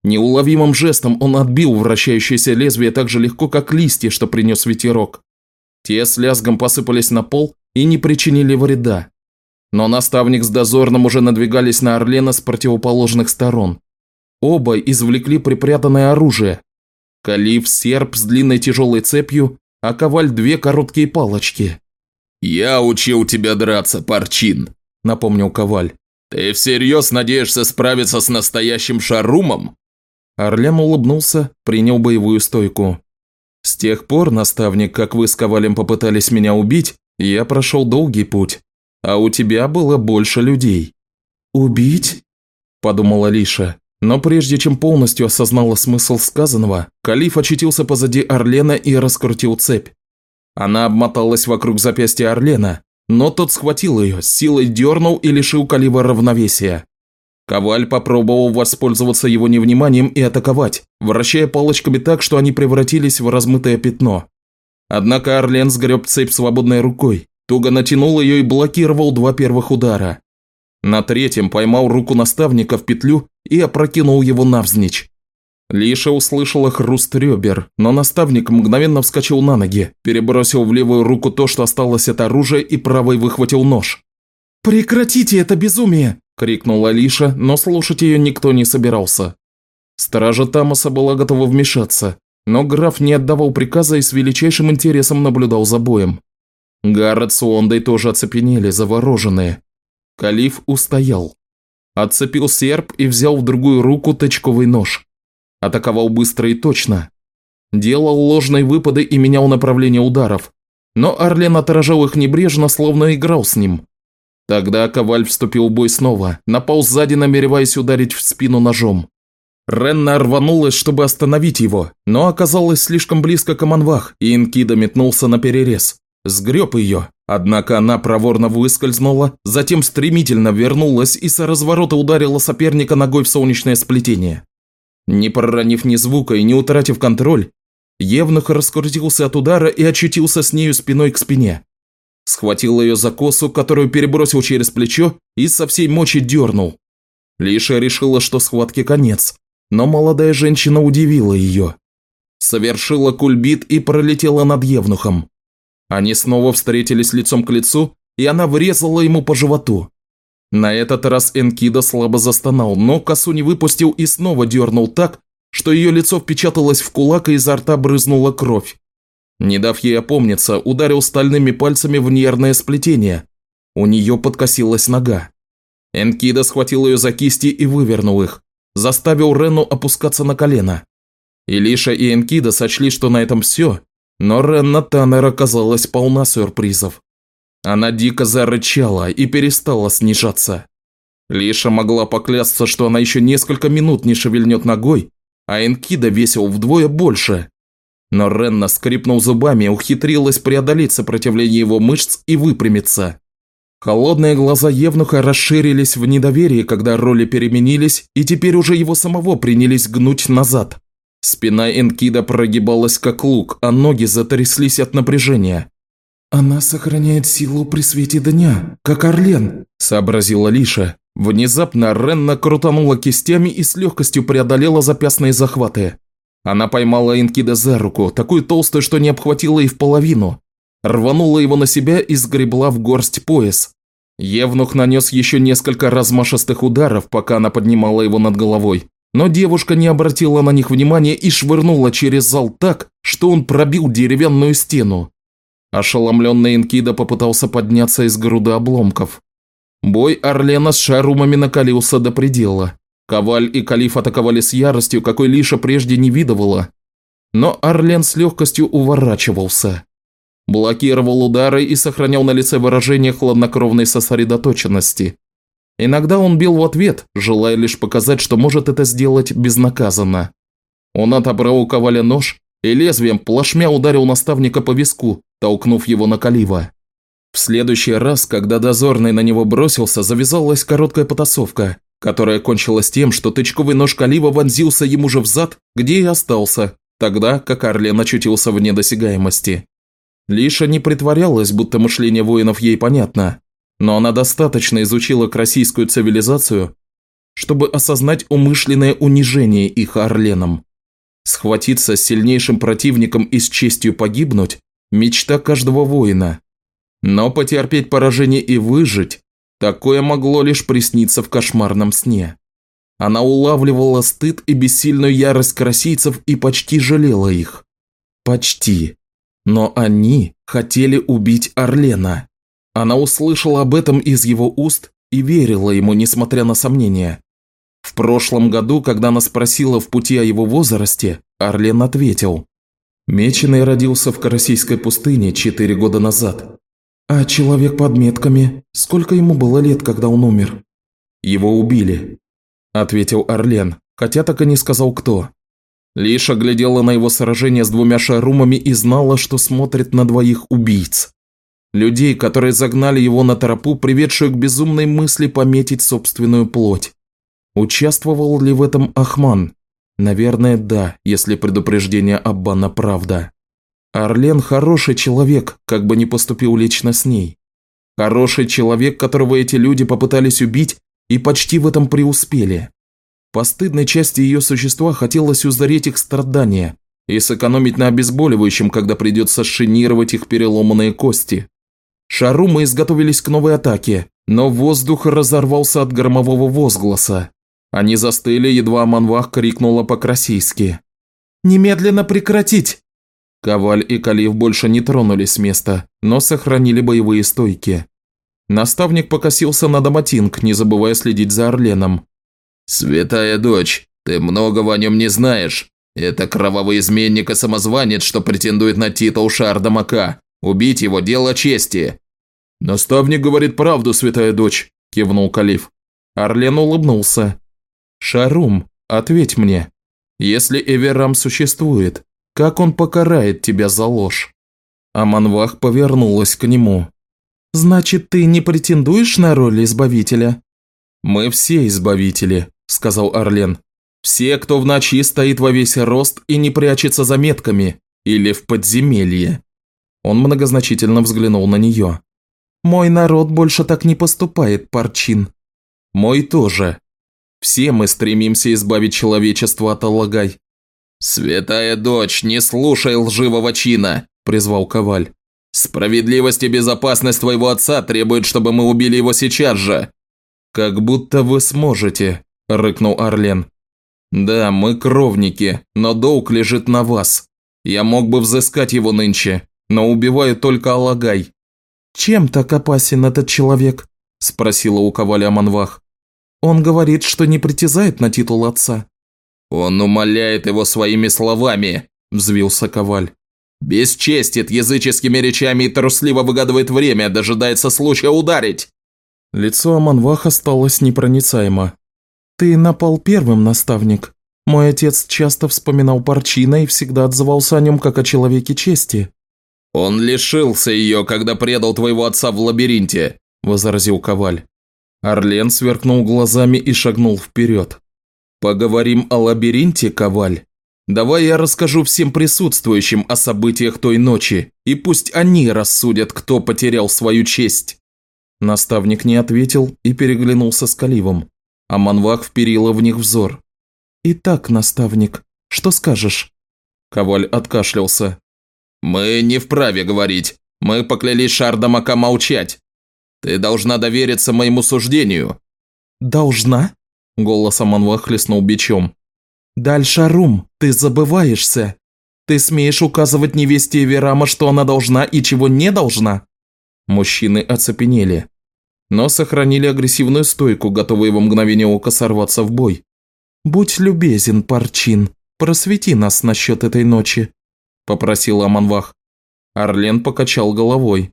Неуловимым жестом он отбил вращающееся лезвие так же легко, как листья, что принес ветерок. Те с лязгом посыпались на пол и не причинили вреда. Но наставник с дозорным уже надвигались на Орлена с противоположных сторон. Оба извлекли припрятанное оружие, Калиф серп с длинной тяжелой цепью, а коваль две короткие палочки. «Я учил тебя драться, Парчин», – напомнил коваль. «Ты всерьез надеешься справиться с настоящим шарумом?» Орлен улыбнулся, принял боевую стойку. «С тех пор, наставник, как вы с ковалем попытались меня убить, я прошел долгий путь, а у тебя было больше людей». «Убить?» – подумала Лиша. Но прежде чем полностью осознала смысл сказанного, Калиф очутился позади Орлена и раскрутил цепь. Она обмоталась вокруг запястья Орлена, но тот схватил ее, силой дернул и лишил Калива равновесия. Коваль попробовал воспользоваться его невниманием и атаковать, вращая палочками так, что они превратились в размытое пятно. Однако Орлен сгреб цепь свободной рукой, туго натянул ее и блокировал два первых удара. На третьем поймал руку наставника в петлю и опрокинул его навзничь. Лиша услышала хруст ребер, но наставник мгновенно вскочил на ноги, перебросил в левую руку то, что осталось от оружия, и правой выхватил нож. «Прекратите это безумие!» – крикнула Лиша, но слушать ее никто не собирался. Стража Тамаса была готова вмешаться, но граф не отдавал приказа и с величайшим интересом наблюдал за боем. Гаррет с Уондой тоже оцепенели, завороженные. Калиф устоял. Отцепил серп и взял в другую руку тычковый нож. Атаковал быстро и точно. Делал ложные выпады и менял направление ударов. Но Орлен отражал их небрежно, словно играл с ним. Тогда Коваль вступил в бой снова, напал сзади, намереваясь ударить в спину ножом. Ренна рванулась, чтобы остановить его, но оказалась слишком близко к Аманвах, и Инкида метнулся на перерез. Сгреб ее, однако она проворно выскользнула, затем стремительно вернулась и со разворота ударила соперника ногой в солнечное сплетение. Не проронив ни звука и не утратив контроль, Евнух раскрутился от удара и очутился с нею спиной к спине. Схватил ее за косу, которую перебросил через плечо и со всей мочи дернул. Лиша решила, что схватке конец, но молодая женщина удивила ее. Совершила кульбит и пролетела над Евнухом. Они снова встретились лицом к лицу, и она врезала ему по животу. На этот раз Энкида слабо застонал, но косу не выпустил и снова дернул так, что ее лицо впечаталось в кулак и изо рта брызнула кровь. Не дав ей опомниться, ударил стальными пальцами в нервное сплетение. У нее подкосилась нога. Энкида схватил ее за кисти и вывернул их, заставил Рену опускаться на колено. Илиша и Энкида сочли, что на этом все, но Ренна Таннер оказалась полна сюрпризов. Она дико зарычала и перестала снижаться. Лиша могла поклясться, что она еще несколько минут не шевельнет ногой, а Энкида весил вдвое больше. Но Ренна, скрипнув зубами, ухитрилась преодолеть сопротивление его мышц и выпрямиться. Холодные глаза Евнуха расширились в недоверии, когда роли переменились, и теперь уже его самого принялись гнуть назад. Спина Энкида прогибалась как лук, а ноги затряслись от напряжения. «Она сохраняет силу при свете дня, как Орлен», – сообразила Лиша. Внезапно Ренна крутанула кистями и с легкостью преодолела запястные захваты. Она поймала Энкида за руку, такую толстую, что не обхватила и в половину. Рванула его на себя и сгребла в горсть пояс. Евнух нанес еще несколько размашистых ударов, пока она поднимала его над головой. Но девушка не обратила на них внимания и швырнула через зал так, что он пробил деревянную стену. Ошеломленный Инкида попытался подняться из груды обломков. Бой Орлена с шарумами накалился до предела. Коваль и Калиф атаковали с яростью, какой Лиша прежде не видывала. Но Орлен с легкостью уворачивался. Блокировал удары и сохранял на лице выражение хладнокровной сосредоточенности. Иногда он бил в ответ, желая лишь показать, что может это сделать безнаказанно. Он отобрал у Коваля нож и лезвием плашмя ударил наставника по виску, толкнув его на Калива. В следующий раз, когда дозорный на него бросился, завязалась короткая потасовка, которая кончилась тем, что тычковый нож Калива вонзился ему же в зад, где и остался, тогда как Арлен очутился вне досягаемости. Лиша не притворялась, будто мышление воинов ей понятно, но она достаточно изучила российскую цивилизацию, чтобы осознать умышленное унижение их Орленом. Схватиться с сильнейшим противником и с честью погибнуть – мечта каждого воина. Но потерпеть поражение и выжить – такое могло лишь присниться в кошмарном сне. Она улавливала стыд и бессильную ярость красийцев и почти жалела их. Почти. Но они хотели убить Орлена. Она услышала об этом из его уст и верила ему, несмотря на сомнения. В прошлом году, когда она спросила в пути о его возрасте, Орлен ответил. Меченый родился в Карасийской пустыне четыре года назад. А человек под метками, сколько ему было лет, когда он умер? Его убили, ответил Орлен, хотя так и не сказал кто. Лиша глядела на его сражение с двумя шарумами и знала, что смотрит на двоих убийц. Людей, которые загнали его на тропу, приведшую к безумной мысли пометить собственную плоть. Участвовал ли в этом Ахман? Наверное, да, если предупреждение Аббана правда. Орлен хороший человек, как бы не поступил лично с ней. Хороший человек, которого эти люди попытались убить и почти в этом преуспели. По стыдной части ее существа хотелось узреть их страдания и сэкономить на обезболивающем, когда придется шинировать их переломанные кости. Шарумы изготовились к новой атаке, но воздух разорвался от громового возгласа. Они застыли, едва Манвах крикнула по-красийски. «Немедленно прекратить!» Коваль и Калив больше не тронулись с места, но сохранили боевые стойки. Наставник покосился на Доматинг, не забывая следить за Орленом. «Святая дочь, ты многого о нем не знаешь. Это кровавый изменник и самозванец, что претендует на титул Шарда Мака. Убить его – дело чести». «Наставник говорит правду, святая дочь», – кивнул Калиф. Орлен улыбнулся. «Шарум, ответь мне. Если Эверам существует, как он покарает тебя за ложь?» Аманвах повернулась к нему. «Значит, ты не претендуешь на роль избавителя?» «Мы все избавители», – сказал Орлен. «Все, кто в ночи стоит во весь рост и не прячется за метками, или в подземелье». Он многозначительно взглянул на нее. «Мой народ больше так не поступает, Парчин». «Мой тоже. Все мы стремимся избавить человечество от Аллагай». «Святая дочь, не слушай лживого чина», – призвал Коваль. «Справедливость и безопасность твоего отца требуют, чтобы мы убили его сейчас же». «Как будто вы сможете», – рыкнул Орлен. «Да, мы кровники, но долг лежит на вас. Я мог бы взыскать его нынче, но убиваю только Алагай». «Чем так опасен этот человек?» – спросила у Коваля Манвах. «Он говорит, что не притязает на титул отца». «Он умоляет его своими словами», – взвился Коваль. «Бесчестит языческими речами и трусливо выгадывает время, дожидается случая ударить». Лицо Аманвах осталось непроницаемо. «Ты напал первым, наставник. Мой отец часто вспоминал Парчина и всегда отзывался о нем как о человеке чести». «Он лишился ее, когда предал твоего отца в лабиринте», – возразил Коваль. Орлен сверкнул глазами и шагнул вперед. «Поговорим о лабиринте, Коваль. Давай я расскажу всем присутствующим о событиях той ночи, и пусть они рассудят, кто потерял свою честь». Наставник не ответил и переглянулся с Каливом а Манвах вперила в них взор. «Итак, наставник, что скажешь?» Коваль откашлялся. «Мы не вправе говорить. Мы поклялись Шардамака молчать. Ты должна довериться моему суждению». «Должна?» – голос Аманва хлестнул бичом. «Дальше, Рум, ты забываешься. Ты смеешь указывать невесте Эверама, что она должна и чего не должна?» Мужчины оцепенели но сохранили агрессивную стойку, готовые во мгновение ока сорваться в бой. «Будь любезен, Парчин, просвети нас насчет этой ночи», – попросил Аманвах. Орлен покачал головой.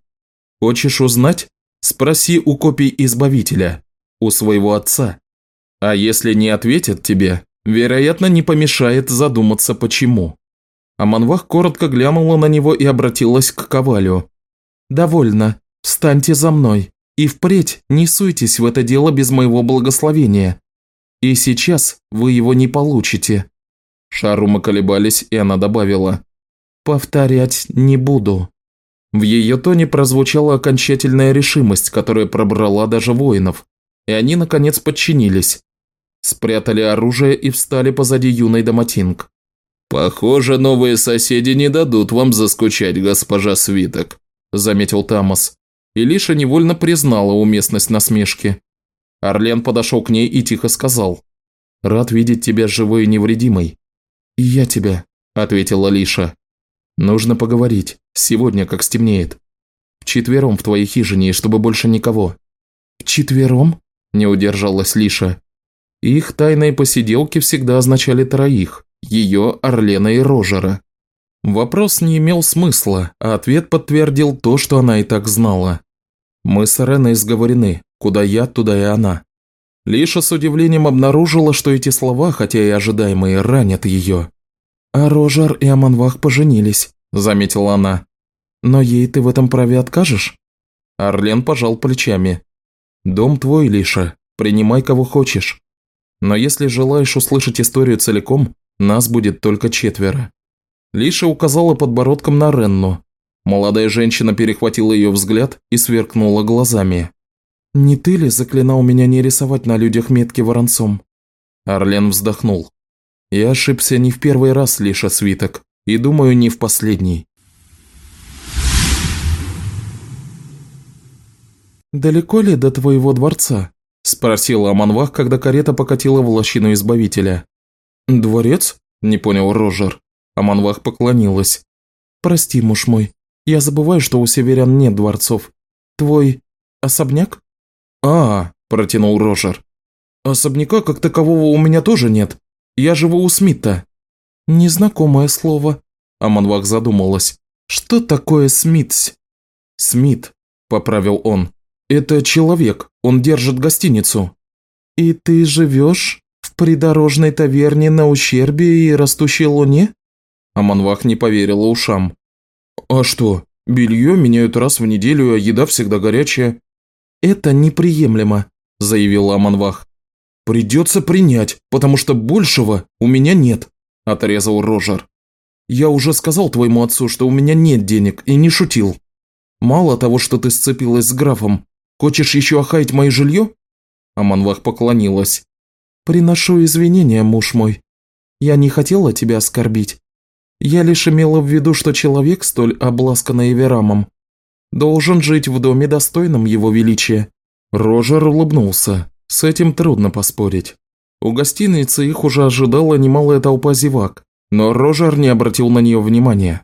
«Хочешь узнать? Спроси у копий Избавителя, у своего отца. А если не ответят тебе, вероятно, не помешает задуматься почему». Аманвах коротко глянула на него и обратилась к Ковалю. «Довольно. Встаньте за мной. И впредь не суйтесь в это дело без моего благословения. И сейчас вы его не получите». Шарумы колебались, и она добавила. «Повторять не буду». В ее тоне прозвучала окончательная решимость, которая пробрала даже воинов, и они, наконец, подчинились. Спрятали оружие и встали позади юной Доматинг. «Похоже, новые соседи не дадут вам заскучать, госпожа Свиток», – заметил Тамас. И Лиша невольно признала уместность насмешки. Орлен подошел к ней и тихо сказал. «Рад видеть тебя живой и невредимой». «И я тебя», – ответила Лиша. «Нужно поговорить. Сегодня, как стемнеет. Вчетвером в твоей хижине, чтобы больше никого». «Вчетвером?» – не удержалась Лиша. Их тайные посиделки всегда означали троих – ее, Орлена и Рожера. Вопрос не имел смысла, а ответ подтвердил то, что она и так знала. «Мы с Ареной сговорены. Куда я, туда и она». Лиша с удивлением обнаружила, что эти слова, хотя и ожидаемые, ранят ее. «А Рожер и Аманвах поженились», – заметила она. «Но ей ты в этом праве откажешь?» Орлен пожал плечами. «Дом твой, Лиша. Принимай кого хочешь. Но если желаешь услышать историю целиком, нас будет только четверо». Лиша указала подбородком на Ренну. Молодая женщина перехватила ее взгляд и сверкнула глазами. «Не ты ли заклинал меня не рисовать на людях метки воронцом?» Орлен вздохнул. «Я ошибся не в первый раз, Лиша Свиток, и думаю, не в последний». «Далеко ли до твоего дворца?» – спросила Аманвах, когда карета покатила в лощину Избавителя. «Дворец?» – не понял Рожер. Аманвах поклонилась. «Прости, муж мой, я забываю, что у северян нет дворцов. Твой особняк?» «А, – протянул Рожер. «Особняка как такового у меня тоже нет. Я живу у Смита». «Незнакомое слово», – Аманвах задумалась. «Что такое Смитс?» «Смит», – поправил он. «Это человек, он держит гостиницу». «И ты живешь в придорожной таверне на ущербе и растущей луне?» Аманвах не поверила ушам. «А что, белье меняют раз в неделю, а еда всегда горячая». «Это неприемлемо», – заявила Аманвах. «Придется принять, потому что большего у меня нет», – отрезал Рожер. «Я уже сказал твоему отцу, что у меня нет денег, и не шутил. Мало того, что ты сцепилась с графом, хочешь еще охаять мое жилье?» Аманвах поклонилась. «Приношу извинения, муж мой. Я не хотела тебя оскорбить. Я лишь имела в виду, что человек, столь обласканный Эверамом, должен жить в доме, достойном его величия». Рожер улыбнулся. С этим трудно поспорить. У гостиницы их уже ожидала немалая толпа зевак, но Рожер не обратил на нее внимания.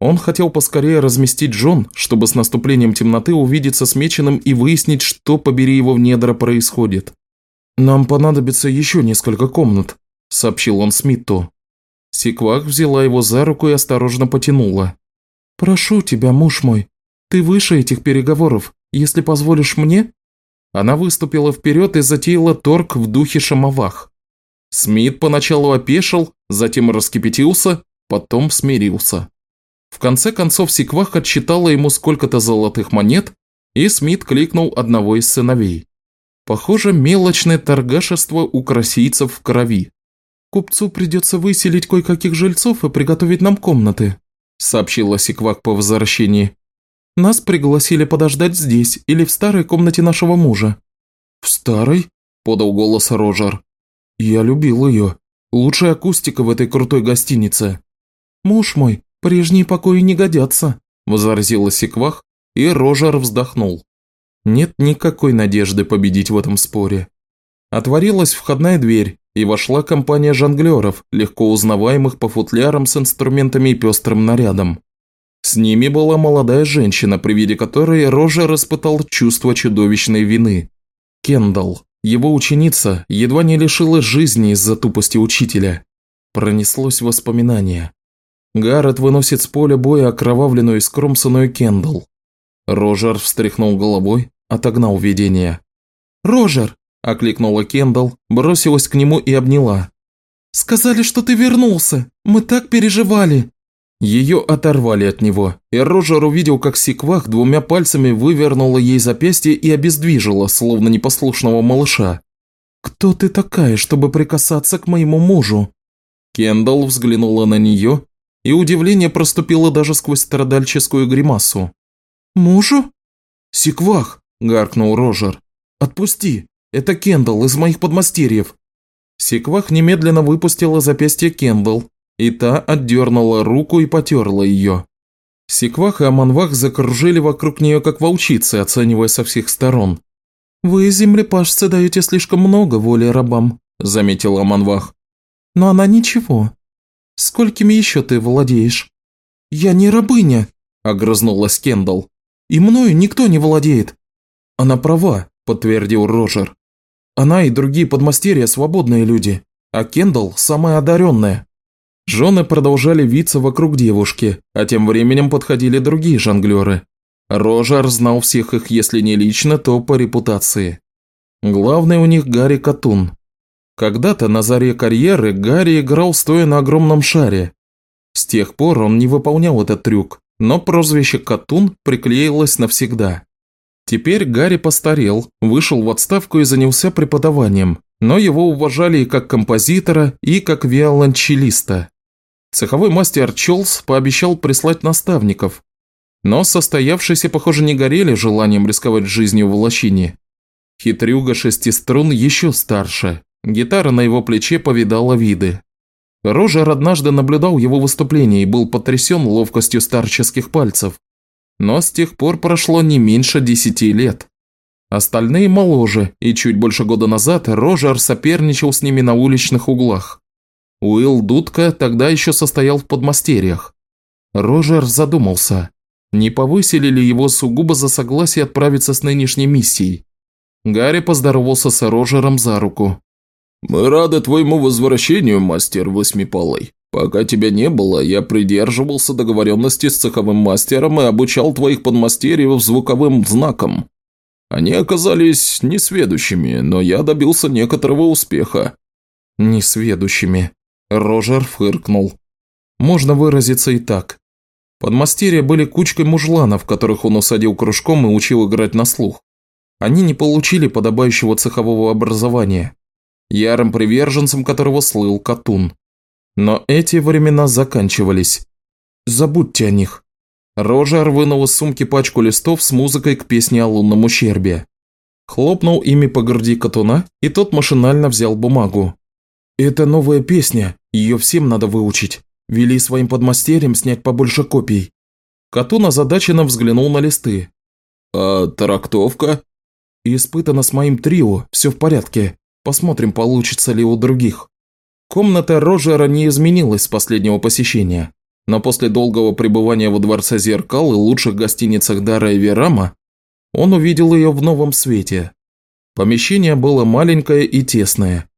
Он хотел поскорее разместить Джон, чтобы с наступлением темноты увидеться с Меченым и выяснить, что, побери его в недра, происходит. «Нам понадобится еще несколько комнат», – сообщил он Смиту. Сиквах взяла его за руку и осторожно потянула. «Прошу тебя, муж мой, ты выше этих переговоров, если позволишь мне?» Она выступила вперед и затеяла торг в духе шамовах. Смит поначалу опешил, затем раскипятился, потом смирился. В конце концов Сиквах отсчитала ему сколько-то золотых монет, и Смит кликнул одного из сыновей. Похоже, мелочное торгашество у красийцев в крови. «Купцу придется выселить кое-каких жильцов и приготовить нам комнаты», сообщила Сиквак по возвращении. «Нас пригласили подождать здесь или в старой комнате нашего мужа». «В старой?» – подал голос Рожер. «Я любил ее. Лучшая акустика в этой крутой гостинице». «Муж мой, прежние покои не годятся», – возразила Сиквах, и Рожер вздохнул. Нет никакой надежды победить в этом споре. Отворилась входная дверь, и вошла компания жонглеров, легко узнаваемых по футлярам с инструментами и пестрым нарядом. С ними была молодая женщина, при виде которой Рожа распытал чувство чудовищной вины. Кендалл, его ученица, едва не лишилась жизни из-за тупости учителя. Пронеслось воспоминание. Гаррет выносит с поля боя окровавленную и скромсанную Кендалл. Рожер встряхнул головой, отогнал видение. «Рожер!» – окликнула Кендалл, бросилась к нему и обняла. «Сказали, что ты вернулся! Мы так переживали!» Ее оторвали от него, и Рожер увидел, как Сиквах двумя пальцами вывернула ей запястье и обездвижила, словно непослушного малыша. «Кто ты такая, чтобы прикасаться к моему мужу?» Кендалл взглянула на нее, и удивление проступило даже сквозь страдальческую гримасу. «Мужу?» «Секвах!» – гаркнул Рожер. «Отпусти! Это Кендалл из моих подмастерьев!» Секвах немедленно выпустила запястье Кендалл, и та отдернула руку и потерла ее. Секвах и Аманвах закружили вокруг нее как волчицы, оценивая со всех сторон. «Вы, землепашцы, даете слишком много воли рабам», – заметил Аманвах. «Но она ничего. Сколькими еще ты владеешь?» «Я не рабыня», – огрызнулась Кендалл. «И мною никто не владеет». «Она права», – подтвердил Рожер. «Она и другие подмастерья – свободные люди, а Кендалл – самая одаренная». Жены продолжали виться вокруг девушки, а тем временем подходили другие жонглеры. Рожар знал всех их, если не лично, то по репутации. Главный у них Гарри Катун. Когда-то на заре карьеры Гарри играл стоя на огромном шаре. С тех пор он не выполнял этот трюк, но прозвище Катун приклеилось навсегда. Теперь Гарри постарел, вышел в отставку и занялся преподаванием, но его уважали и как композитора, и как виолончелиста. Цеховой мастер Чолс пообещал прислать наставников, но состоявшиеся, похоже, не горели желанием рисковать жизнью в лощине. Хитрюга шести струн еще старше, гитара на его плече повидала виды. Рожер однажды наблюдал его выступление и был потрясен ловкостью старческих пальцев. Но с тех пор прошло не меньше десяти лет. Остальные моложе, и чуть больше года назад Рожер соперничал с ними на уличных углах. Уилл Дудка тогда еще состоял в подмастерьях. Рожер задумался, не повысили ли его сугубо за согласие отправиться с нынешней миссией. Гарри поздоровался с Рожером за руку. «Мы рады твоему возвращению, мастер Восьмипалый. Пока тебя не было, я придерживался договоренности с цеховым мастером и обучал твоих подмастерьев звуковым знакам. Они оказались несведущими, но я добился некоторого успеха». «Несведущими», Рожер фыркнул. Можно выразиться и так. Подмастерья были кучкой мужланов, которых он усадил кружком и учил играть на слух. Они не получили подобающего цехового образования, ярым приверженцем которого слыл Катун. Но эти времена заканчивались. Забудьте о них. Рожер вынул из сумки пачку листов с музыкой к песне о лунном ущербе. Хлопнул ими по груди Катуна, и тот машинально взял бумагу. «Это новая песня, ее всем надо выучить. Вели своим подмастерьям снять побольше копий». Катун озадаченно взглянул на листы. «А трактовка?» «Испытано с моим трио, все в порядке. Посмотрим, получится ли у других». Комната Рожера не изменилась с последнего посещения, но после долгого пребывания во Дворце Зеркал и лучших гостиницах Дара и Верама он увидел ее в новом свете. Помещение было маленькое и тесное,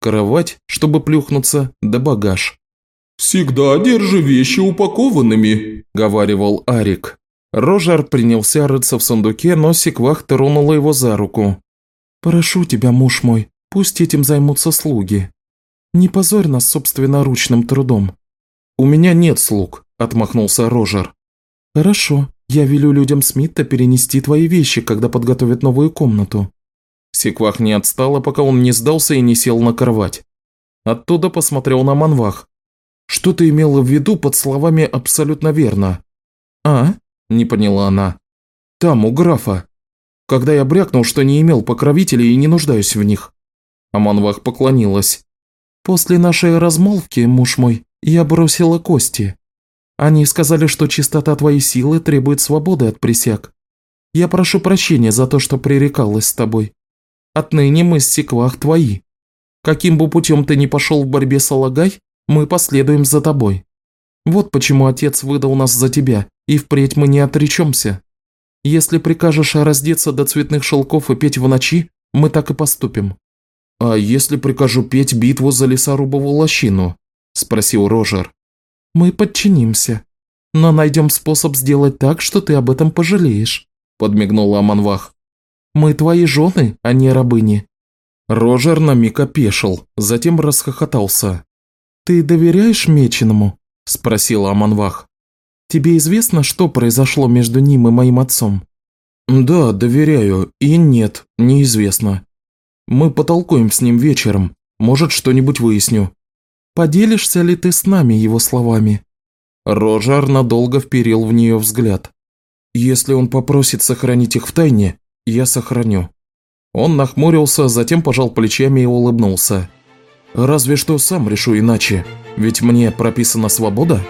Кровать, чтобы плюхнуться, да багаж. «Всегда держи вещи упакованными», – говаривал Арик. Рожар принялся рыться в сундуке, но Секвах тронула его за руку. «Прошу тебя, муж мой, пусть этим займутся слуги. Не позорь нас собственноручным трудом». «У меня нет слуг», – отмахнулся Рожар. «Хорошо, я велю людям Смита перенести твои вещи, когда подготовят новую комнату. Секвах не отстала, пока он не сдался и не сел на кровать. Оттуда посмотрел на Манвах. «Что ты имела в виду под словами «абсолютно верно»?» «А?» – не поняла она. «Там, у графа. Когда я брякнул, что не имел покровителей и не нуждаюсь в них». Аманвах поклонилась. «После нашей размолвки, муж мой, я бросила кости. Они сказали, что чистота твоей силы требует свободы от присяг. Я прошу прощения за то, что пререкалась с тобой. Отныне мы с Секвах твои. Каким бы путем ты ни пошел в борьбе с Алагай, мы последуем за тобой. Вот почему отец выдал нас за тебя, и впредь мы не отречемся. Если прикажешь раздеться до цветных шелков и петь в ночи, мы так и поступим». «А если прикажу петь битву за лесорубову лощину?» – спросил Рожер. «Мы подчинимся, но найдем способ сделать так, что ты об этом пожалеешь», – подмигнула Аманвах. Мы твои жены, а не рабыни». Рожер на миг опешил, затем расхохотался. «Ты доверяешь Меченому?» – спросила Аманвах. «Тебе известно, что произошло между ним и моим отцом?» «Да, доверяю, и нет, неизвестно. Мы потолкуем с ним вечером, может, что-нибудь выясню». Поделишься ли ты с нами его словами?» Рожар надолго вперил в нее взгляд. «Если он попросит сохранить их в тайне, я сохраню». Он нахмурился, затем пожал плечами и улыбнулся. «Разве что сам решу иначе, ведь мне прописана свобода?»